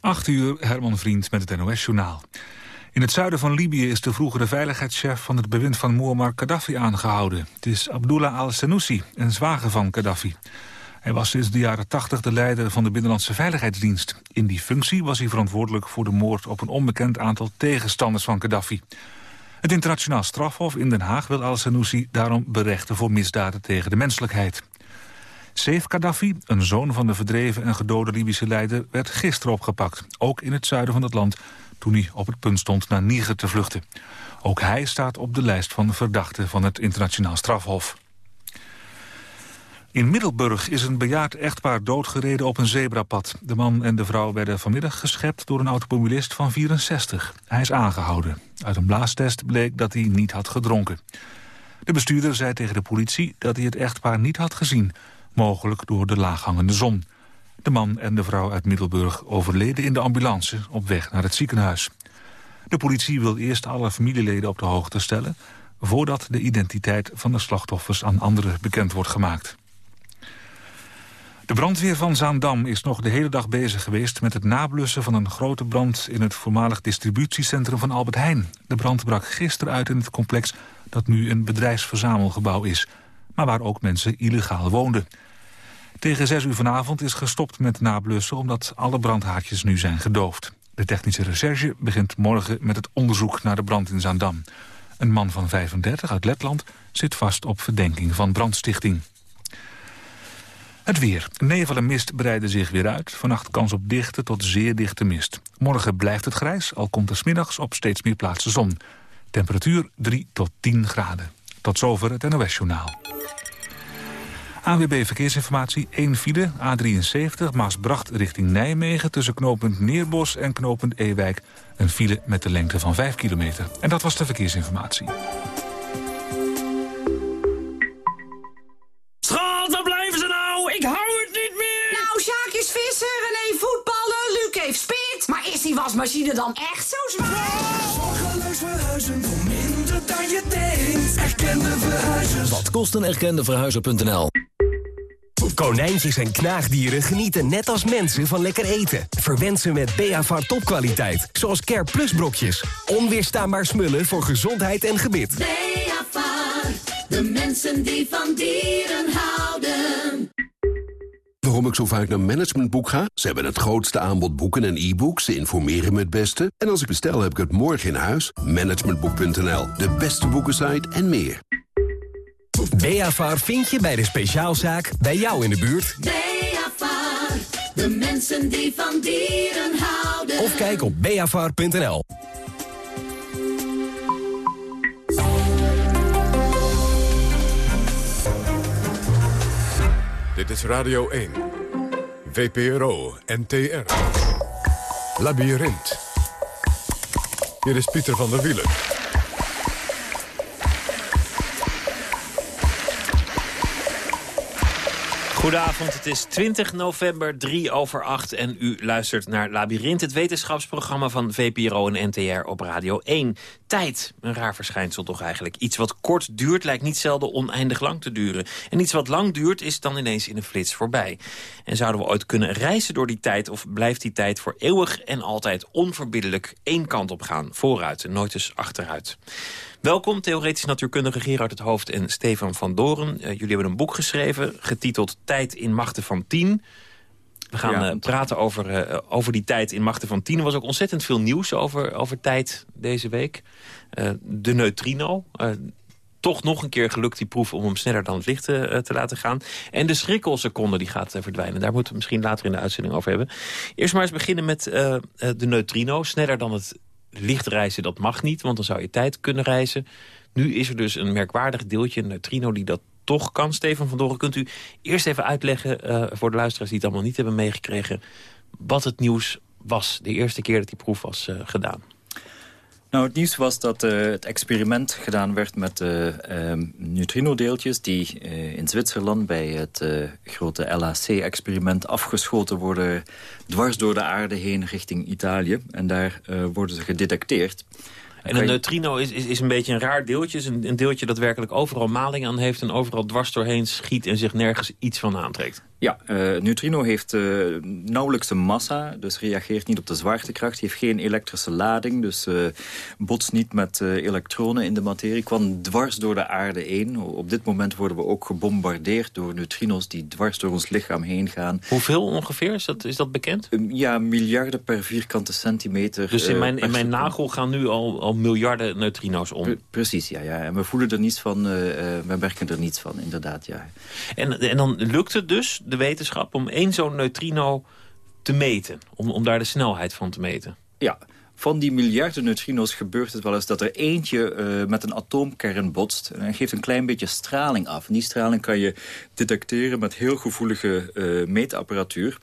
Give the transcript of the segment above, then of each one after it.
8 uur, Herman Vriend met het NOS-journaal. In het zuiden van Libië is de vroegere veiligheidschef van het bewind van Muammar Gaddafi aangehouden. Het is Abdullah al-Senussi, een zwager van Gaddafi. Hij was sinds de jaren 80 de leider van de Binnenlandse Veiligheidsdienst. In die functie was hij verantwoordelijk voor de moord op een onbekend aantal tegenstanders van Gaddafi. Het internationaal strafhof in Den Haag wil al-Senussi daarom berechten voor misdaden tegen de menselijkheid. Saif Gaddafi, een zoon van de verdreven en gedode Libische leider... werd gisteren opgepakt, ook in het zuiden van het land... toen hij op het punt stond naar Niger te vluchten. Ook hij staat op de lijst van verdachten van het internationaal strafhof. In Middelburg is een bejaard echtpaar doodgereden op een zebrapad. De man en de vrouw werden vanmiddag geschept door een automobilist van 64. Hij is aangehouden. Uit een blaastest bleek dat hij niet had gedronken. De bestuurder zei tegen de politie dat hij het echtpaar niet had gezien mogelijk door de laaghangende zon. De man en de vrouw uit Middelburg overleden in de ambulance op weg naar het ziekenhuis. De politie wil eerst alle familieleden op de hoogte stellen... voordat de identiteit van de slachtoffers aan anderen bekend wordt gemaakt. De brandweer van Zaandam is nog de hele dag bezig geweest... met het nablussen van een grote brand in het voormalig distributiecentrum van Albert Heijn. De brand brak gisteren uit in het complex dat nu een bedrijfsverzamelgebouw is... maar waar ook mensen illegaal woonden. Tegen 6 uur vanavond is gestopt met nablussen... omdat alle brandhaartjes nu zijn gedoofd. De technische recherche begint morgen met het onderzoek naar de brand in Zaandam. Een man van 35 uit Letland zit vast op verdenking van brandstichting. Het weer. Nevel en mist breiden zich weer uit. Vannacht kans op dichte tot zeer dichte mist. Morgen blijft het grijs, al komt er smiddags op steeds meer plaatsen zon. Temperatuur 3 tot 10 graden. Tot zover het NOS-journaal. AWB Verkeersinformatie, 1 file, A73, Maasbracht richting Nijmegen... tussen knooppunt Neerbos en knooppunt Ewijk. Een file met de lengte van 5 kilometer. En dat was de verkeersinformatie. Schat, waar blijven ze nou? Ik hou het niet meer! Nou, Sjaak is vissen, René voetballen, Luc heeft spit. Maar is die wasmachine dan echt zo zwaar? Zorgeloos verhuizen voor minder dan je denkt. Erkende verhuizers. Wat kost een erkende verhuizer.nl? Konijntjes en knaagdieren genieten net als mensen van lekker eten. Verwend ze met Beavar topkwaliteit, zoals Care Plus brokjes. Onweerstaanbaar smullen voor gezondheid en gebit. Beavar, de mensen die van dieren houden. Waarom ik zo vaak naar Managementboek ga? Ze hebben het grootste aanbod boeken en e-books. Ze informeren me het beste. En als ik bestel, heb ik het morgen in huis. Managementboek.nl, de beste boekensite en meer. Beavar vind je bij de speciaalzaak bij jou in de buurt. Beavar, de mensen die van dieren houden. Of kijk op beavar.nl. Dit is Radio 1. VPRO NTR. Labyrinth. Hier is Pieter van der Wielen. Goedenavond, het is 20 november, 3 over 8 en u luistert naar Labyrinth, het wetenschapsprogramma van VPRO en NTR op Radio 1. Tijd, een raar verschijnsel toch eigenlijk. Iets wat kort duurt lijkt niet zelden oneindig lang te duren. En iets wat lang duurt is dan ineens in een flits voorbij. En zouden we ooit kunnen reizen door die tijd of blijft die tijd voor eeuwig en altijd onverbiddelijk één kant op gaan, vooruit en nooit eens achteruit. Welkom, theoretisch natuurkundige Gerard het Hoofd en Stefan van Doren. Uh, jullie hebben een boek geschreven, getiteld Tijd in Machten van Tien. We gaan ja, uh, praten over, uh, over die tijd in Machten van Tien. Er was ook ontzettend veel nieuws over, over tijd deze week. de neutrino, toch nog een keer gelukt die proef om hem sneller dan het licht te, te laten gaan. En de schrikkelseconde die gaat verdwijnen. Daar moeten we misschien later in de uitzending over hebben. Eerst maar eens beginnen met de neutrino. Sneller dan het lichtreizen, dat mag niet, want dan zou je tijd kunnen reizen. Nu is er dus een merkwaardig deeltje, een neutrino, die dat toch kan. Steven van Doren, kunt u eerst even uitleggen uh, voor de luisteraars die het allemaal niet hebben meegekregen... wat het nieuws was, de eerste keer dat die proef was uh, gedaan? Nou, het nieuws was dat uh, het experiment gedaan werd met um, neutrino-deeltjes... die in Zwitserland bij het grote LHC-experiment afgeschoten worden... dwars door de aarde heen richting Italië. En daar worden ze gedetecteerd. En een neutrino is, is, is een beetje een raar deeltje. Is een, een deeltje dat werkelijk overal maling aan heeft... en overal dwars doorheen schiet en zich nergens iets van aantrekt. Ja, uh, neutrino heeft uh, nauwelijks een massa, dus reageert niet op de zwaartekracht. heeft geen elektrische lading, dus uh, botst niet met elektronen in de materie. Kwam dwars door de aarde heen. Op dit moment worden we ook gebombardeerd door neutrino's die dwars door ons lichaam heen gaan. Hoeveel ongeveer? Is dat, is dat bekend? ja, miljarden per vierkante centimeter. Dus in mijn, in mijn nagel gaan nu al, al miljarden neutrino's om? precies, ja, ja. En we voelen er niets van, we merken er niets van, inderdaad, ja. En, en dan lukt het dus de wetenschap om één zo'n neutrino te meten. Om, om daar de snelheid van te meten. Ja, van die miljarden neutrino's gebeurt het wel eens dat er eentje uh, met een atoomkern botst. En geeft een klein beetje straling af. En die straling kan je detecteren met heel gevoelige uh, meetapparatuur.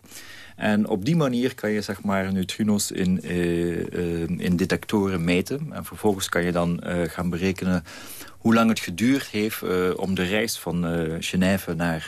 En op die manier kan je zeg maar, neutrino's in, uh, in detectoren meten. En vervolgens kan je dan gaan berekenen hoe lang het geduurd heeft om de reis van uh, Genève naar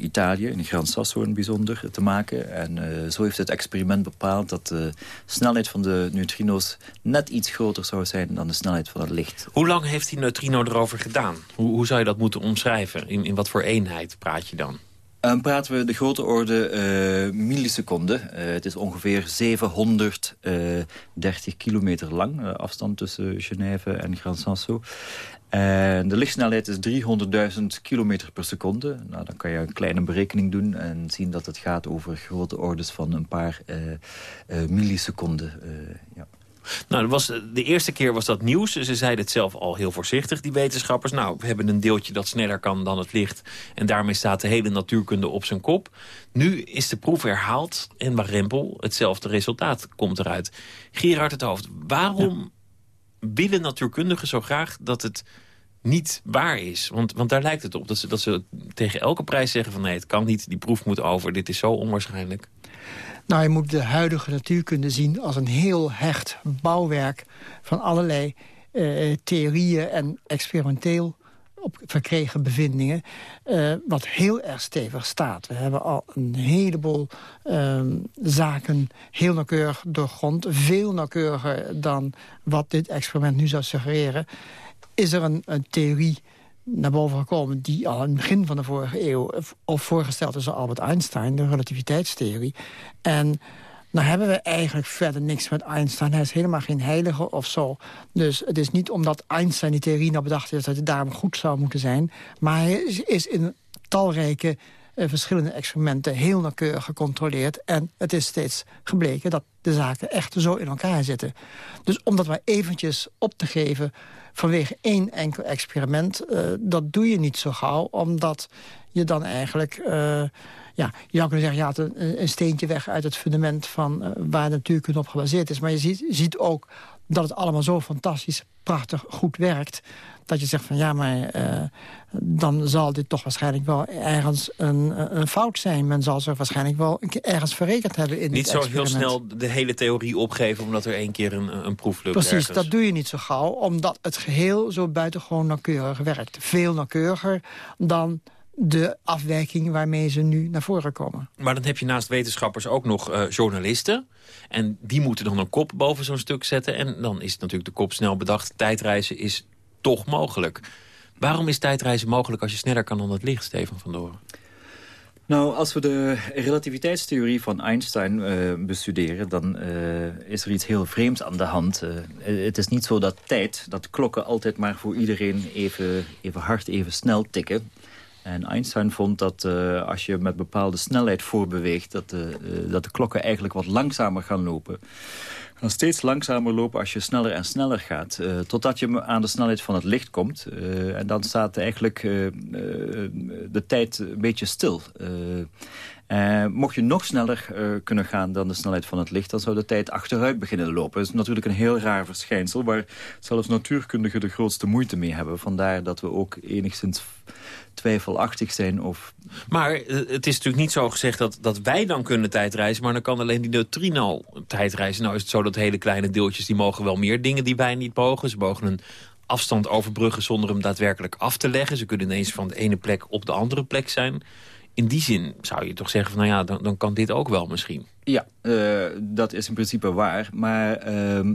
Italië, in Gran Sasso in bijzonder, te maken. En zo heeft het experiment bepaald dat de snelheid van de neutrino's net iets groter zou zijn dan de snelheid van het licht. Hoe lang heeft die neutrino erover gedaan? Hoe, hoe zou je dat moeten omschrijven? In, in wat voor eenheid praat je dan? Dan praten we de grote orde uh, milliseconden. Uh, het is ongeveer 730 kilometer lang, afstand tussen Genève en Gran Sasso. En de lichtsnelheid is 300.000 kilometer per seconde. Nou, dan kan je een kleine berekening doen en zien dat het gaat over grote ordes van een paar milliseconden. ja. Nou, was, de eerste keer was dat nieuws. Ze zeiden het zelf al heel voorzichtig, die wetenschappers. Nou, we hebben een deeltje dat sneller kan dan het licht. En daarmee staat de hele natuurkunde op zijn kop. Nu is de proef herhaald en Rempel hetzelfde resultaat komt eruit. Gerard het Hoofd, waarom willen natuurkundigen zo graag dat het niet waar is? Want, want daar lijkt het op dat ze, dat ze tegen elke prijs zeggen van... nee, het kan niet, die proef moet over, dit is zo onwaarschijnlijk. Nou, je moet de huidige natuurkunde zien als een heel hecht bouwwerk... van allerlei uh, theorieën en experimenteel op verkregen bevindingen... Uh, wat heel erg stevig staat. We hebben al een heleboel uh, zaken heel nauwkeurig doorgrond. Veel nauwkeuriger dan wat dit experiment nu zou suggereren. Is er een, een theorie naar boven gekomen... die al in het begin van de vorige eeuw of voorgesteld is door Albert Einstein... de relativiteitstheorie. En nou hebben we eigenlijk verder niks met Einstein. Hij is helemaal geen heilige of zo. Dus het is niet omdat Einstein die theorie nou bedacht heeft... dat het daarom goed zou moeten zijn. Maar hij is in talrijke verschillende experimenten heel nauwkeurig gecontroleerd. En het is steeds gebleken dat de zaken echt zo in elkaar zitten. Dus om dat maar eventjes op te geven vanwege één enkel experiment... Uh, dat doe je niet zo gauw, omdat je dan eigenlijk... Uh, ja, je zou kunnen zeggen, ja, een, een steentje weg uit het fundament van waar de natuurkunde op gebaseerd is. Maar je ziet, ziet ook dat het allemaal zo fantastisch, prachtig, goed werkt dat je zegt van ja, maar uh, dan zal dit toch waarschijnlijk wel ergens een, een fout zijn. Men zal ze waarschijnlijk wel ergens verrekend hebben in Niet zo heel snel de hele theorie opgeven omdat er één keer een, een proef lukt Precies, ergens. dat doe je niet zo gauw, omdat het geheel zo buitengewoon nauwkeurig werkt. Veel nauwkeuriger dan de afwijking waarmee ze nu naar voren komen. Maar dan heb je naast wetenschappers ook nog uh, journalisten. En die moeten dan een kop boven zo'n stuk zetten. En dan is het natuurlijk de kop snel bedacht. Tijdreizen is toch mogelijk. Waarom is tijdreizen mogelijk als je sneller kan dan het licht, Steven van Doren? Nou, als we de relativiteitstheorie van Einstein uh, bestuderen... dan uh, is er iets heel vreemds aan de hand. Uh, het is niet zo dat tijd, dat klokken altijd maar voor iedereen even, even hard, even snel tikken. En Einstein vond dat als je met bepaalde snelheid voorbeweegt... Dat dat de klokken eigenlijk wat langzamer gaan lopen gaan steeds langzamer lopen als je sneller en sneller gaat. Uh, totdat je aan de snelheid van het licht komt. Uh, en dan staat eigenlijk uh, de tijd een beetje stil. Mocht je nog sneller kunnen gaan dan de snelheid van het licht... dan zou de tijd achteruit beginnen lopen. Dat is natuurlijk een heel raar verschijnsel... waar zelfs natuurkundigen de grootste moeite mee hebben. Vandaar dat we ook enigszins twijfelachtig zijn. Of... Maar het is natuurlijk niet zo gezegd dat, dat wij dan kunnen tijdreizen... maar dan kan alleen die neutrino tijdreizen. Nou is het zo dat hele kleine deeltjes... die mogen wel meer dingen die wij niet mogen. Ze mogen een afstand overbruggen zonder hem daadwerkelijk af te leggen. Ze kunnen ineens van de ene plek op de andere plek zijn. In die zin zou je toch zeggen van, nou ja, dan, dan kan dit ook wel misschien. Ja, uh, dat is in principe waar. Maar... Uh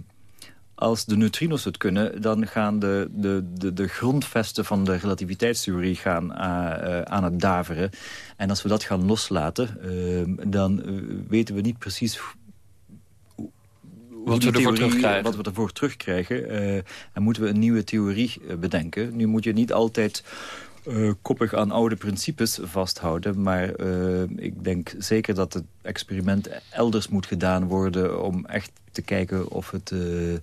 als de neutrinos het kunnen, dan gaan de, de, de, de grondvesten van de relativiteitstheorie gaan, uh, aan het daveren. En als we dat gaan loslaten, uh, dan weten we niet precies wat we, ervoor terugkrijgen. wat we ervoor terugkrijgen. en moeten we een nieuwe theorie bedenken. Nu moet je niet altijd uh, koppig aan oude principes vasthouden. Maar uh, ik denk zeker dat het experiment elders moet gedaan worden... om echt te kijken of het... Uh,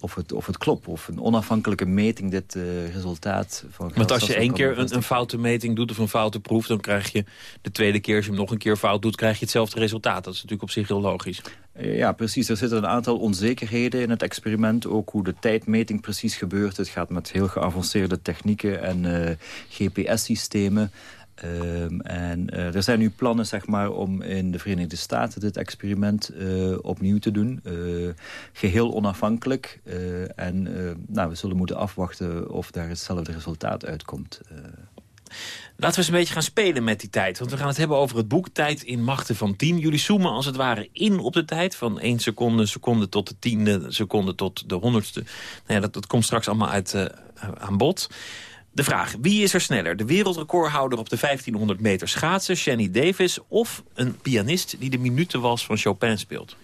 of het, of het klopt. Of een onafhankelijke meting dit uh, resultaat van... Want als je één keer een, een, foute meting doet of een foute proef... dan krijg je de tweede keer, als je hem nog een keer fout doet... krijg je hetzelfde resultaat. Dat is natuurlijk op zich heel logisch. Eh, ja, precies. Er zitten een aantal onzekerheden in het experiment. Ook hoe de tijdmeting precies gebeurt. Het gaat met heel geavanceerde technieken en uh, GPS-systemen. Um, en uh, er zijn nu plannen zeg maar, om in de Verenigde Staten dit experiment uh, opnieuw te doen. Uh, geheel onafhankelijk. en nou, we zullen moeten afwachten of daar hetzelfde resultaat uitkomt. Laten we eens een beetje gaan spelen met die tijd. Want we gaan het hebben over het boek Tijd in Machten van 10. Jullie zoomen als het ware in op de tijd. Van 1 seconde, seconde tot de tiende, seconde tot de honderdste. Nou ja, dat, dat komt straks allemaal uit, aan bod. De vraag, wie is er sneller? De wereldrecordhouder op de 1500 meter schaatsen, Shani Davis... of een pianist die de minuten was van Chopin speelt?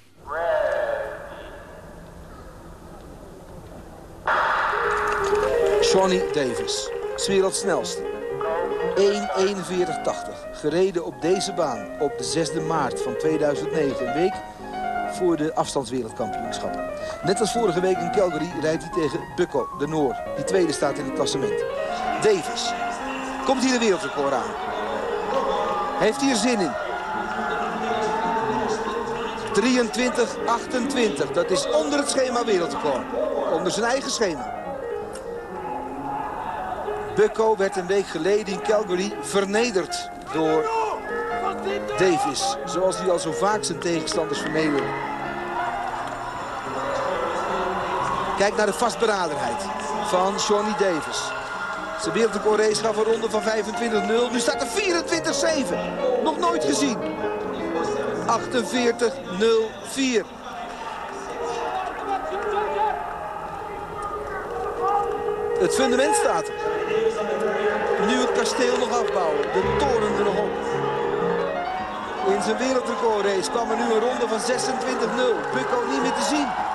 Shawnee Davis, werelds snelste. 1.41.80, gereden op deze baan op de 6e maart van 2009. Een week voor de afstandswereldkampioenschappen. Net als vorige week in Calgary rijdt hij tegen Bukko, de Noor. Die tweede staat in het klassement. Davis. Komt hier de wereldrecord aan. Heeft hier zin in. 23-28. Dat is onder het schema wereldrecord. Onder zijn eigen schema. Bukko werd een week geleden in Calgary vernederd door Davis. Zoals hij al zo vaak zijn tegenstanders vernederde. Kijk naar de vastberadenheid van Johnny Davis. Zijn wereldrecordrace gaf een ronde van 25-0. Nu staat er 24-7. Nog nooit gezien. 48-0-4. Het fundament staat. Nu het kasteel nog afbouwen. De toren er nog op. In zijn wereldrecordrace kwam er nu een ronde van 26-0. Bukko niet meer te zien.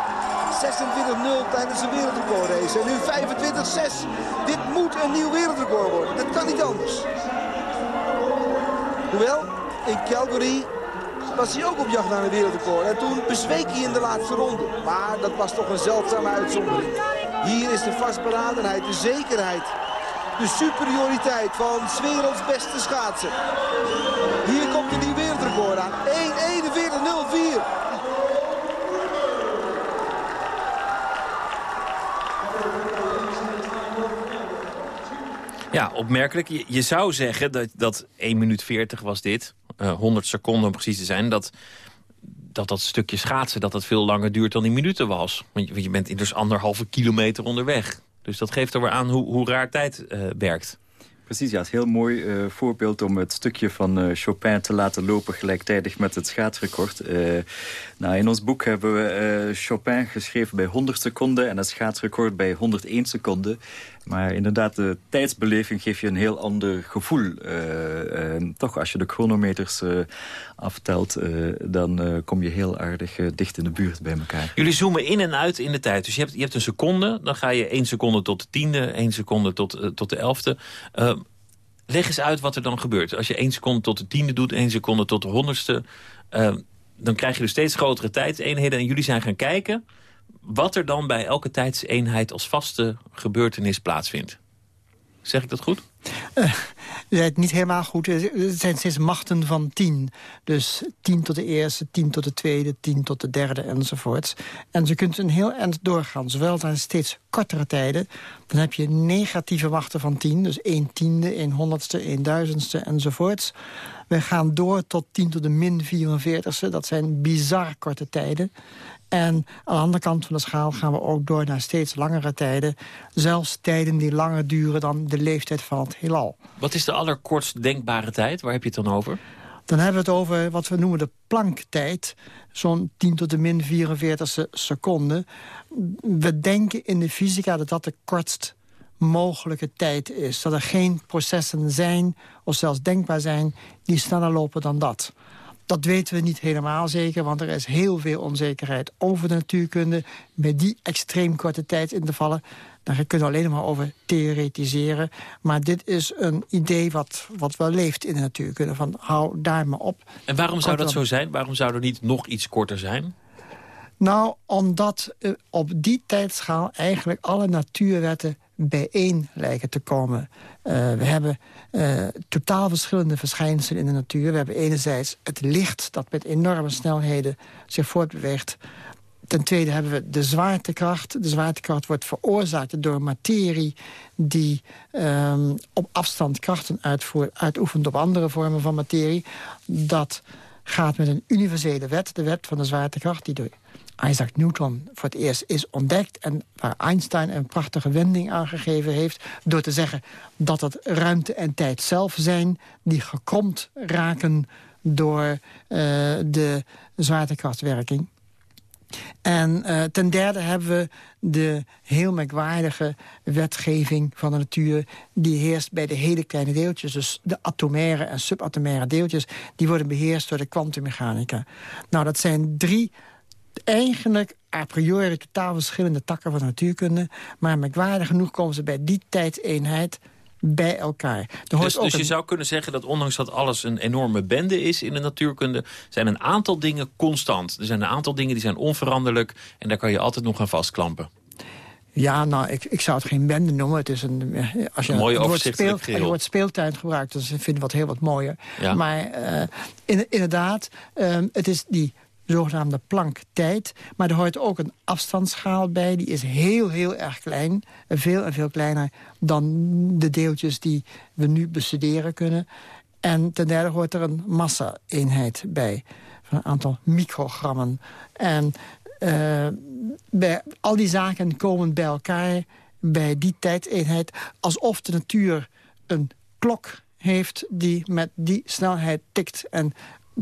26-0 tijdens de wereldrecordrace. En nu 25-6. Dit moet een nieuw wereldrecord worden. Dat kan niet anders. Hoewel, in Calgary was hij ook op jacht naar een wereldrecord. En toen bezweek hij in de laatste ronde. Maar dat was toch een zeldzame uitzondering. Hier is de vastberadenheid, de zekerheid. De superioriteit van 's werelds beste schaatsen. Hier komt een nieuw wereldrecord aan. 1.41.04. Ja, opmerkelijk. Je, zou zeggen dat, dat 1 minuut 40 was dit. Uh, eh, 100 seconden om precies te zijn. Dat, dat dat stukje schaatsen dat dat veel langer duurt dan die minuten was. Want je, bent dus anderhalve kilometer onderweg. Dus dat geeft er weer aan hoe, hoe raar tijd uh, werkt. Precies, ja, het is een heel mooi uh, voorbeeld om het stukje van Chopin te laten lopen gelijktijdig met het schaatsrecord. Nou, in ons boek hebben we Chopin geschreven bij 100 seconden en het schaatsrecord bij 101 seconden. Maar inderdaad, de tijdsbeleving geeft je een heel ander gevoel. toch, als je de chronometers aftelt, dan kom je heel aardig dicht in de buurt bij elkaar. Jullie zoomen in en uit in de tijd. Dus je hebt, je hebt een seconde, dan ga je 1 seconde tot de tiende, 1 seconde tot, tot de elfde. Leg eens uit wat er dan gebeurt. Als je 1 seconde tot de tiende doet, 1 seconde tot de honderdste... Dan krijg je dus steeds grotere tijdseenheden. En jullie zijn gaan kijken wat er dan bij elke tijdseenheid als vaste gebeurtenis plaatsvindt. Zeg ik dat goed? Uh, het niet helemaal goed. Het zijn steeds machten van tien. Dus tien tot de eerste, tien tot de tweede, tien tot de derde enzovoorts. En ze kunt een heel eind doorgaan. Zowel zijn steeds kortere tijden. Dan heb je negatieve machten van tien. Dus een tiende, een honderdste, een duizendste enzovoorts. We gaan door tot 10 tot de min 44ste. Dat zijn bizar korte tijden. En aan de andere kant van de schaal gaan we ook door naar steeds langere tijden. Zelfs tijden die langer duren dan de leeftijd van het heelal. Wat is de allerkortst denkbare tijd? Waar heb je het dan over? Dan hebben we het over wat we noemen de planktijd. Zo'n 10 tot de min 44 seconden. We denken in de fysica dat dat de kortst mogelijke tijd is. Dat er geen processen zijn, of zelfs denkbaar zijn... die sneller lopen dan dat. Dat weten we niet helemaal zeker, want er is heel veel onzekerheid over de natuurkunde. Met die extreem korte tijdsintervallen, daar kunnen we alleen maar over theoretiseren. Maar dit is een idee wat, wat wel leeft in de natuurkunde. Van hou daar maar op. En waarom zou dat zo zijn? Waarom zou er niet nog iets korter zijn? Nou, omdat uh, op die tijdschaal eigenlijk alle natuurwetten bijeen lijken te komen. Uh, we hebben uh, totaal verschillende verschijnselen in de natuur. We hebben enerzijds het licht dat met enorme snelheden zich voortbeweegt. Ten tweede hebben we de zwaartekracht. De zwaartekracht wordt veroorzaakt door materie... die um, op afstand krachten uitvoert, uitoefent op andere vormen van materie. Dat gaat met een universele wet, de wet van de zwaartekracht... die door Isaac Newton voor het eerst is ontdekt... en waar Einstein een prachtige wending aangegeven heeft... door te zeggen dat het ruimte en tijd zelf zijn... die gekromd raken door uh, de zwaartekrachtwerking. En uh, ten derde hebben we de heel merkwaardige wetgeving van de natuur... die heerst bij de hele kleine deeltjes. Dus de atomaire en subatomaire deeltjes... die worden beheerst door de kwantummechanica. Nou, dat zijn drie eigenlijk a priori totaal verschillende takken van de natuurkunde. Maar merkwaardig genoeg komen ze bij die tijdseenheid bij elkaar. Dus, dus je zou kunnen zeggen dat ondanks dat alles een enorme bende is in de natuurkunde... zijn een aantal dingen constant. Er zijn een aantal dingen die zijn onveranderlijk... en daar kan je altijd nog aan vastklampen. Ja, nou, ik, ik zou het geen bende noemen. Het is een, eh, als je een mooi overzichtelijk speel, Als je woord speeltuin gebruikt, dan vind ik wat heel wat mooier. Ja. Maar uh, in, inderdaad, um, het is die zogenaamde planktijd. Maar er hoort ook een afstandsschaal bij. Die is heel, heel erg klein. Veel en veel kleiner dan de deeltjes die we nu bestuderen kunnen. En ten derde hoort er een massa-eenheid bij. Van een aantal microgrammen. En uh, bij al die zaken komen bij elkaar bij die tijdeenheid... alsof de natuur een klok heeft die met die snelheid tikt. En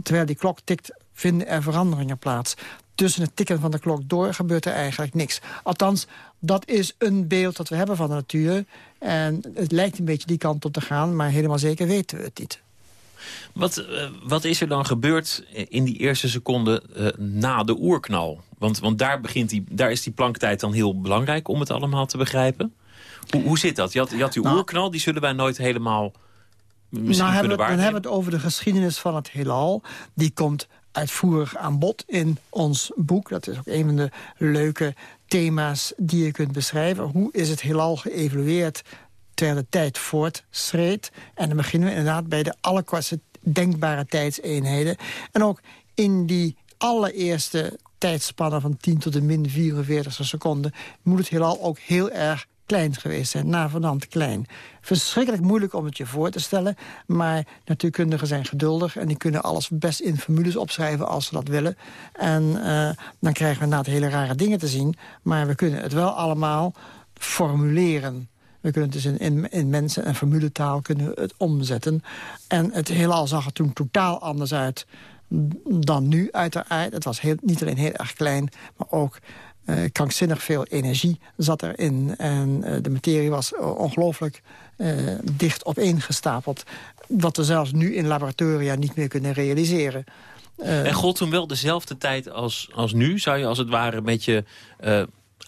terwijl die klok tikt, vinden er veranderingen plaats. Tussen het tikken van de klok door gebeurt er eigenlijk niks. Althans, dat is een beeld dat we hebben van de natuur. En het lijkt een beetje die kant op te gaan, maar helemaal zeker weten we het niet. Wat, uh, wat is er dan gebeurd in die eerste seconde uh, na de oerknal? Want, want daar, begint die, daar is die planktijd dan heel belangrijk om het allemaal te begrijpen. Hoe, hoe zit dat? Je had, je had die nou, oerknal, die zullen wij nooit helemaal nou, hebben we, dan hebben we het over de geschiedenis van het heelal. Die komt uitvoerig aan bod in ons boek. Dat is ook een van de leuke thema's die je kunt beschrijven. Hoe is het heelal geëvolueerd terwijl de tijd voortschreed? En dan beginnen we inderdaad bij de allerkortste denkbare tijdseenheden. En ook in die allereerste tijdspannen van 10 tot de min 44 seconden... moet het heelal ook heel erg klein geweest zijn, navenant klein. Verschrikkelijk moeilijk om het je voor te stellen, maar natuurkundigen zijn geduldig... en die kunnen alles best in formules opschrijven als ze dat willen. En uh, dan krijgen we inderdaad hele rare dingen te zien... maar we kunnen het wel allemaal formuleren. We kunnen het dus in, in, mensen- en formuletaal kunnen het omzetten. En het heelal zag er toen totaal anders uit dan nu uiteraard. Het was heel, niet alleen heel erg klein, maar ook krankzinnig veel energie zat erin. En uh, de materie was ongelooflijk uh, dicht opeengestapeld. Wat we zelfs nu in laboratoria niet meer kunnen realiseren. en gold toen wel dezelfde tijd als, als nu? Zou je als het ware met je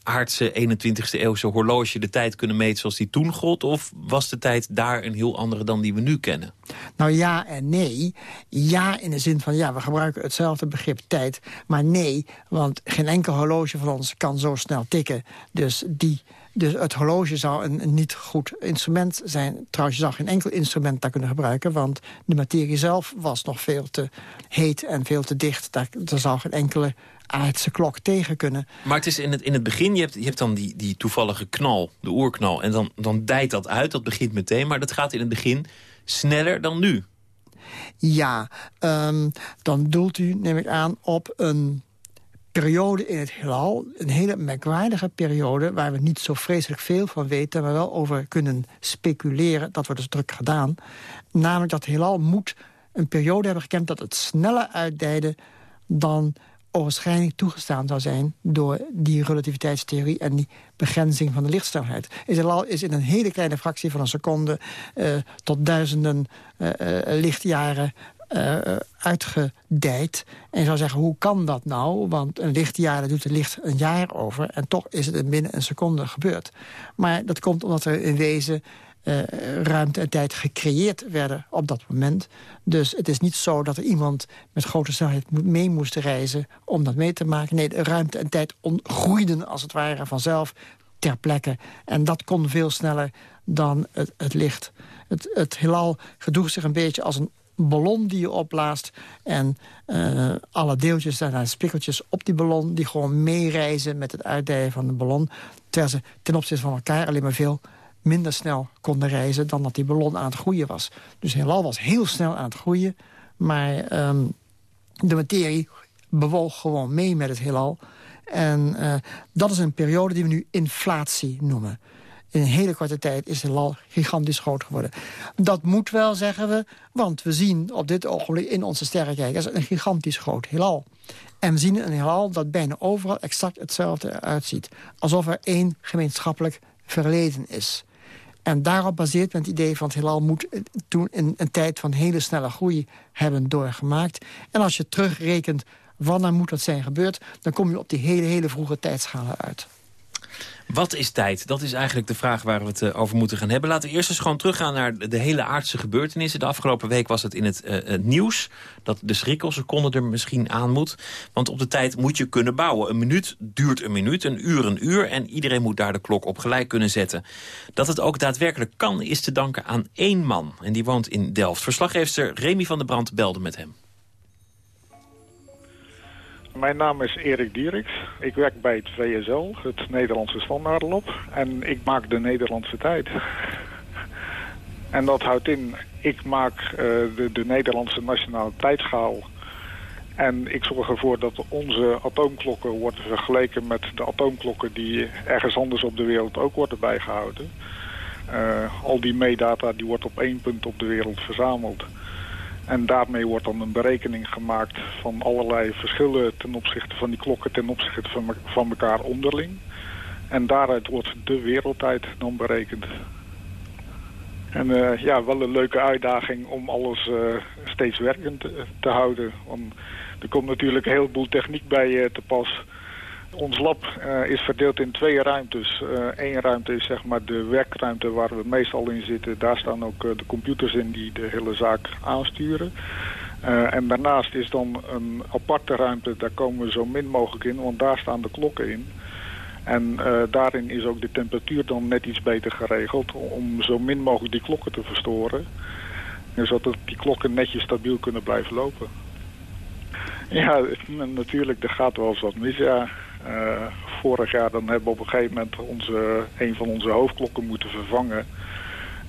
aardse 21e eeuwse horloge de tijd kunnen meten zoals die toen gold? Of was de tijd daar een heel andere dan die we nu kennen? Nou ja en nee. Ja in de zin van ja, we gebruiken hetzelfde begrip tijd. Maar nee, want geen enkel horloge van ons kan zo snel tikken. Dus die... Dus het horloge zou een, niet goed instrument zijn. Trouwens, je zou geen enkel instrument daar kunnen gebruiken... want de materie zelf was nog veel te heet en veel te dicht. Daar, daar zou geen enkele aardse klok tegen kunnen. Maar het is in het, in het begin, je hebt, je hebt dan die, die toevallige knal, de oerknal... en dan, dan dijt dat uit, dat begint meteen... maar dat gaat in het begin sneller dan nu. Ja, um, dan doelt u, neem ik aan, op een periode in het heelal. Een hele merkwaardige periode waar we niet zo vreselijk veel van weten... maar wel over kunnen speculeren. Dat wordt dus druk gedaan. Namelijk dat heelal moet een periode hebben gekend dat het sneller uitdijde... dan waarschijnlijk toegestaan zou zijn door die relativiteitstheorie en die begrenzing van de lichtsnelheid. Is al is in een hele kleine fractie van een seconde uh, tot duizenden uh, uh, lichtjaren uitgedijd. En je zou zeggen, hoe kan dat nou? Want een lichtjaar doet het licht een jaar over... en toch is het binnen een seconde gebeurd. Maar dat komt omdat er in wezen uh, ruimte en tijd gecreëerd werden op dat moment. Dus het is niet zo dat er iemand met grote snelheid mee moest reizen... om dat mee te maken. Nee, de ruimte en tijd groeiden als het ware vanzelf ter plekke. En dat kon veel sneller dan het, het licht. Het, het heelal gedroeg zich een beetje als een ballon die je opblaast. En uh, alle deeltjes, daarna spikkeltjes op die ballon... die gewoon meereizen met het uitdijen van de ballon. Terwijl ze ten opzichte van elkaar alleen maar veel minder snel konden reizen... dan dat die ballon aan het groeien was. Dus heelal was heel snel aan het groeien. Maar um, de materie bewoog gewoon mee met het heelal. En uh, dat is een periode die we nu inflatie noemen. In een hele korte tijd is het heelal gigantisch groot geworden. Dat moet wel, zeggen we, want we zien op dit ogenblik in onze sterrenkijkers... een gigantisch groot heelal. En we zien een heelal dat bijna overal exact hetzelfde eruit ziet. Alsof er één gemeenschappelijk verleden is. En daarop baseert men het idee van het heelal moet toen een, een tijd van hele snelle groei hebben doorgemaakt. En als je terugrekent wanneer moet dat zijn gebeurd, dan kom je op die hele, hele vroege tijdschalen uit. Wat is tijd? Dat is eigenlijk de vraag waar we het eh, over moeten gaan hebben. Laten we eerst eens gewoon teruggaan naar de hele aardse gebeurtenissen. De afgelopen week was het in het uh, nieuws dat de schrikkelseconde er misschien aan moet. Want op de tijd moet je kunnen bouwen. Een minuut duurt een minuut, een uur een uur... en iedereen moet daar de klok op gelijk kunnen zetten. Dat het ook daadwerkelijk kan is te danken aan één man. En die woont in Delft. Verslaggeefster Remy van der Brand belde met hem. Mijn naam is Erik Dieriks. Ik werk bij het VSL, het Nederlandse Standaardenlop. En ik maak de Nederlandse tijd. en dat houdt in, ik maak uh, de, de, Nederlandse nationale tijdschaal. En ik zorg ervoor dat onze atoomklokken worden vergeleken met de atoomklokken die ergens anders op de wereld ook worden bijgehouden. Uh, al die meedata die wordt op één punt op de wereld verzameld. En daarmee wordt dan een berekening gemaakt van allerlei verschillen ten opzichte van die klokken, ten opzichte van, van elkaar onderling. En daaruit wordt de wereldtijd dan berekend. En uh, ja, wel een leuke uitdaging om alles uh, steeds werkend te, houden. Want er komt natuurlijk een heleboel techniek bij uh, te pas. Ons lab uh, is verdeeld in twee ruimtes. Eén uh, ruimte is zeg maar de werkruimte waar we meestal in zitten. Daar staan ook uh, de computers in die de hele zaak aansturen. en daarnaast is dan een aparte ruimte, daar komen we zo min mogelijk in, want daar staan de klokken in. En daarin is ook de temperatuur dan net iets beter geregeld om zo min mogelijk die klokken te verstoren. Zodat die klokken netjes stabiel kunnen blijven lopen. Ja, natuurlijk, er gaat wel eens wat mis, ja. Uh, vorig jaar dan hebben we op een gegeven moment onze, een van onze hoofdklokken moeten vervangen.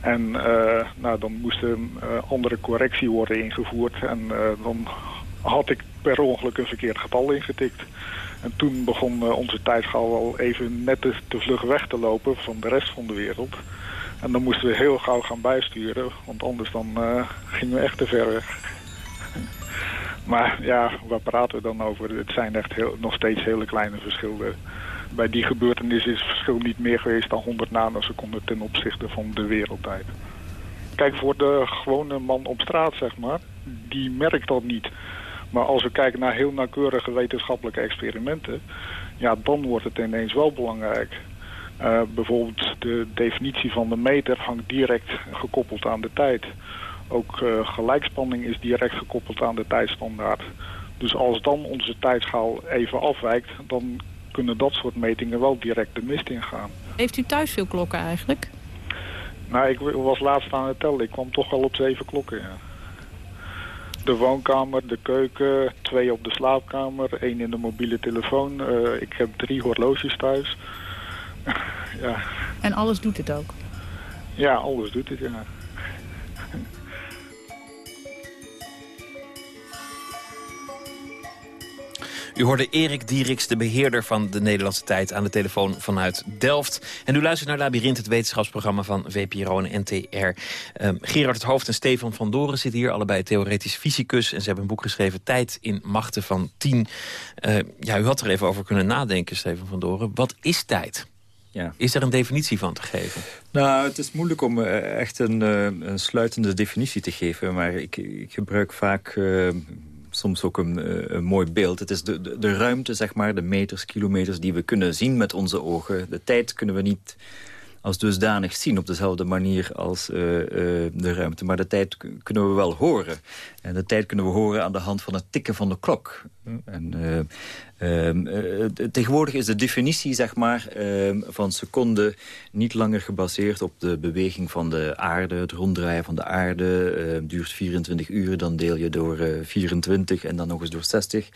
En uh, nou, dan moest een uh, andere correctie worden ingevoerd. En dan had ik per ongeluk een verkeerd getal ingetikt. En toen begon onze tijdschaal wel even net te, te vlug weg te lopen van de rest van de wereld. En dan moesten we heel gauw gaan bijsturen, want anders dan gingen we echt te ver weg. Maar ja, waar praten we dan over? Het zijn echt heel, nog steeds hele kleine verschillen. Bij die gebeurtenis is het verschil niet meer geweest dan 100 nanoseconden ten opzichte van de wereldtijd. Kijk, voor de gewone man op straat, zeg maar, die merkt dat niet. Maar als we kijken naar heel nauwkeurige wetenschappelijke experimenten... ja, dan wordt het ineens wel belangrijk. Uh, bijvoorbeeld de definitie van de meter hangt direct gekoppeld aan de tijd. Ook uh, gelijkspanning is direct gekoppeld aan de tijdstandaard. Dus als dan onze tijdschaal even afwijkt, dan kunnen dat soort metingen wel direct de mist ingaan. Heeft u thuis veel klokken eigenlijk? Nou, ik was laatst aan het tellen. Ik kwam toch al op zeven klokken, ja. De woonkamer, de keuken, twee op de slaapkamer, één in de mobiele telefoon. Uh, ik heb drie horloges thuis. ja. En alles doet het ook? Ja, alles doet het, ja. U hoorde Erik Dieriks, de beheerder van de Nederlandse tijd... aan de telefoon vanuit Delft. En u luistert naar Labyrinth, het wetenschapsprogramma van VPRO en NTR. Um, Gerard het Hoofd en Stefan van Doren zitten hier, allebei theoretisch fysicus. En ze hebben een boek geschreven, Tijd in Machten van 10. Uh, ja, u had er even over kunnen nadenken, Stefan van Doren. Wat is tijd? Ja. Is er een definitie van te geven? Nou, het is moeilijk om uh, echt een, uh, een, sluitende definitie te geven. Maar ik, ik gebruik vaak uh, soms ook een, een, mooi beeld. Het is de, de, de, ruimte, zeg maar, de meters, kilometers die we kunnen zien met onze ogen. De tijd kunnen we niet als dusdanig zien op dezelfde manier als uh, uh, de ruimte. Maar de tijd kunnen we wel horen. En de tijd kunnen we horen aan de hand van het tikken van de klok. En, uh, tegenwoordig is de definitie zeg maar, ehm, van seconde niet langer gebaseerd op de beweging van de aarde. Het ronddraaien van de aarde ehm, duurt 24 uur. Dan deel je door 24 en dan nog eens door 60.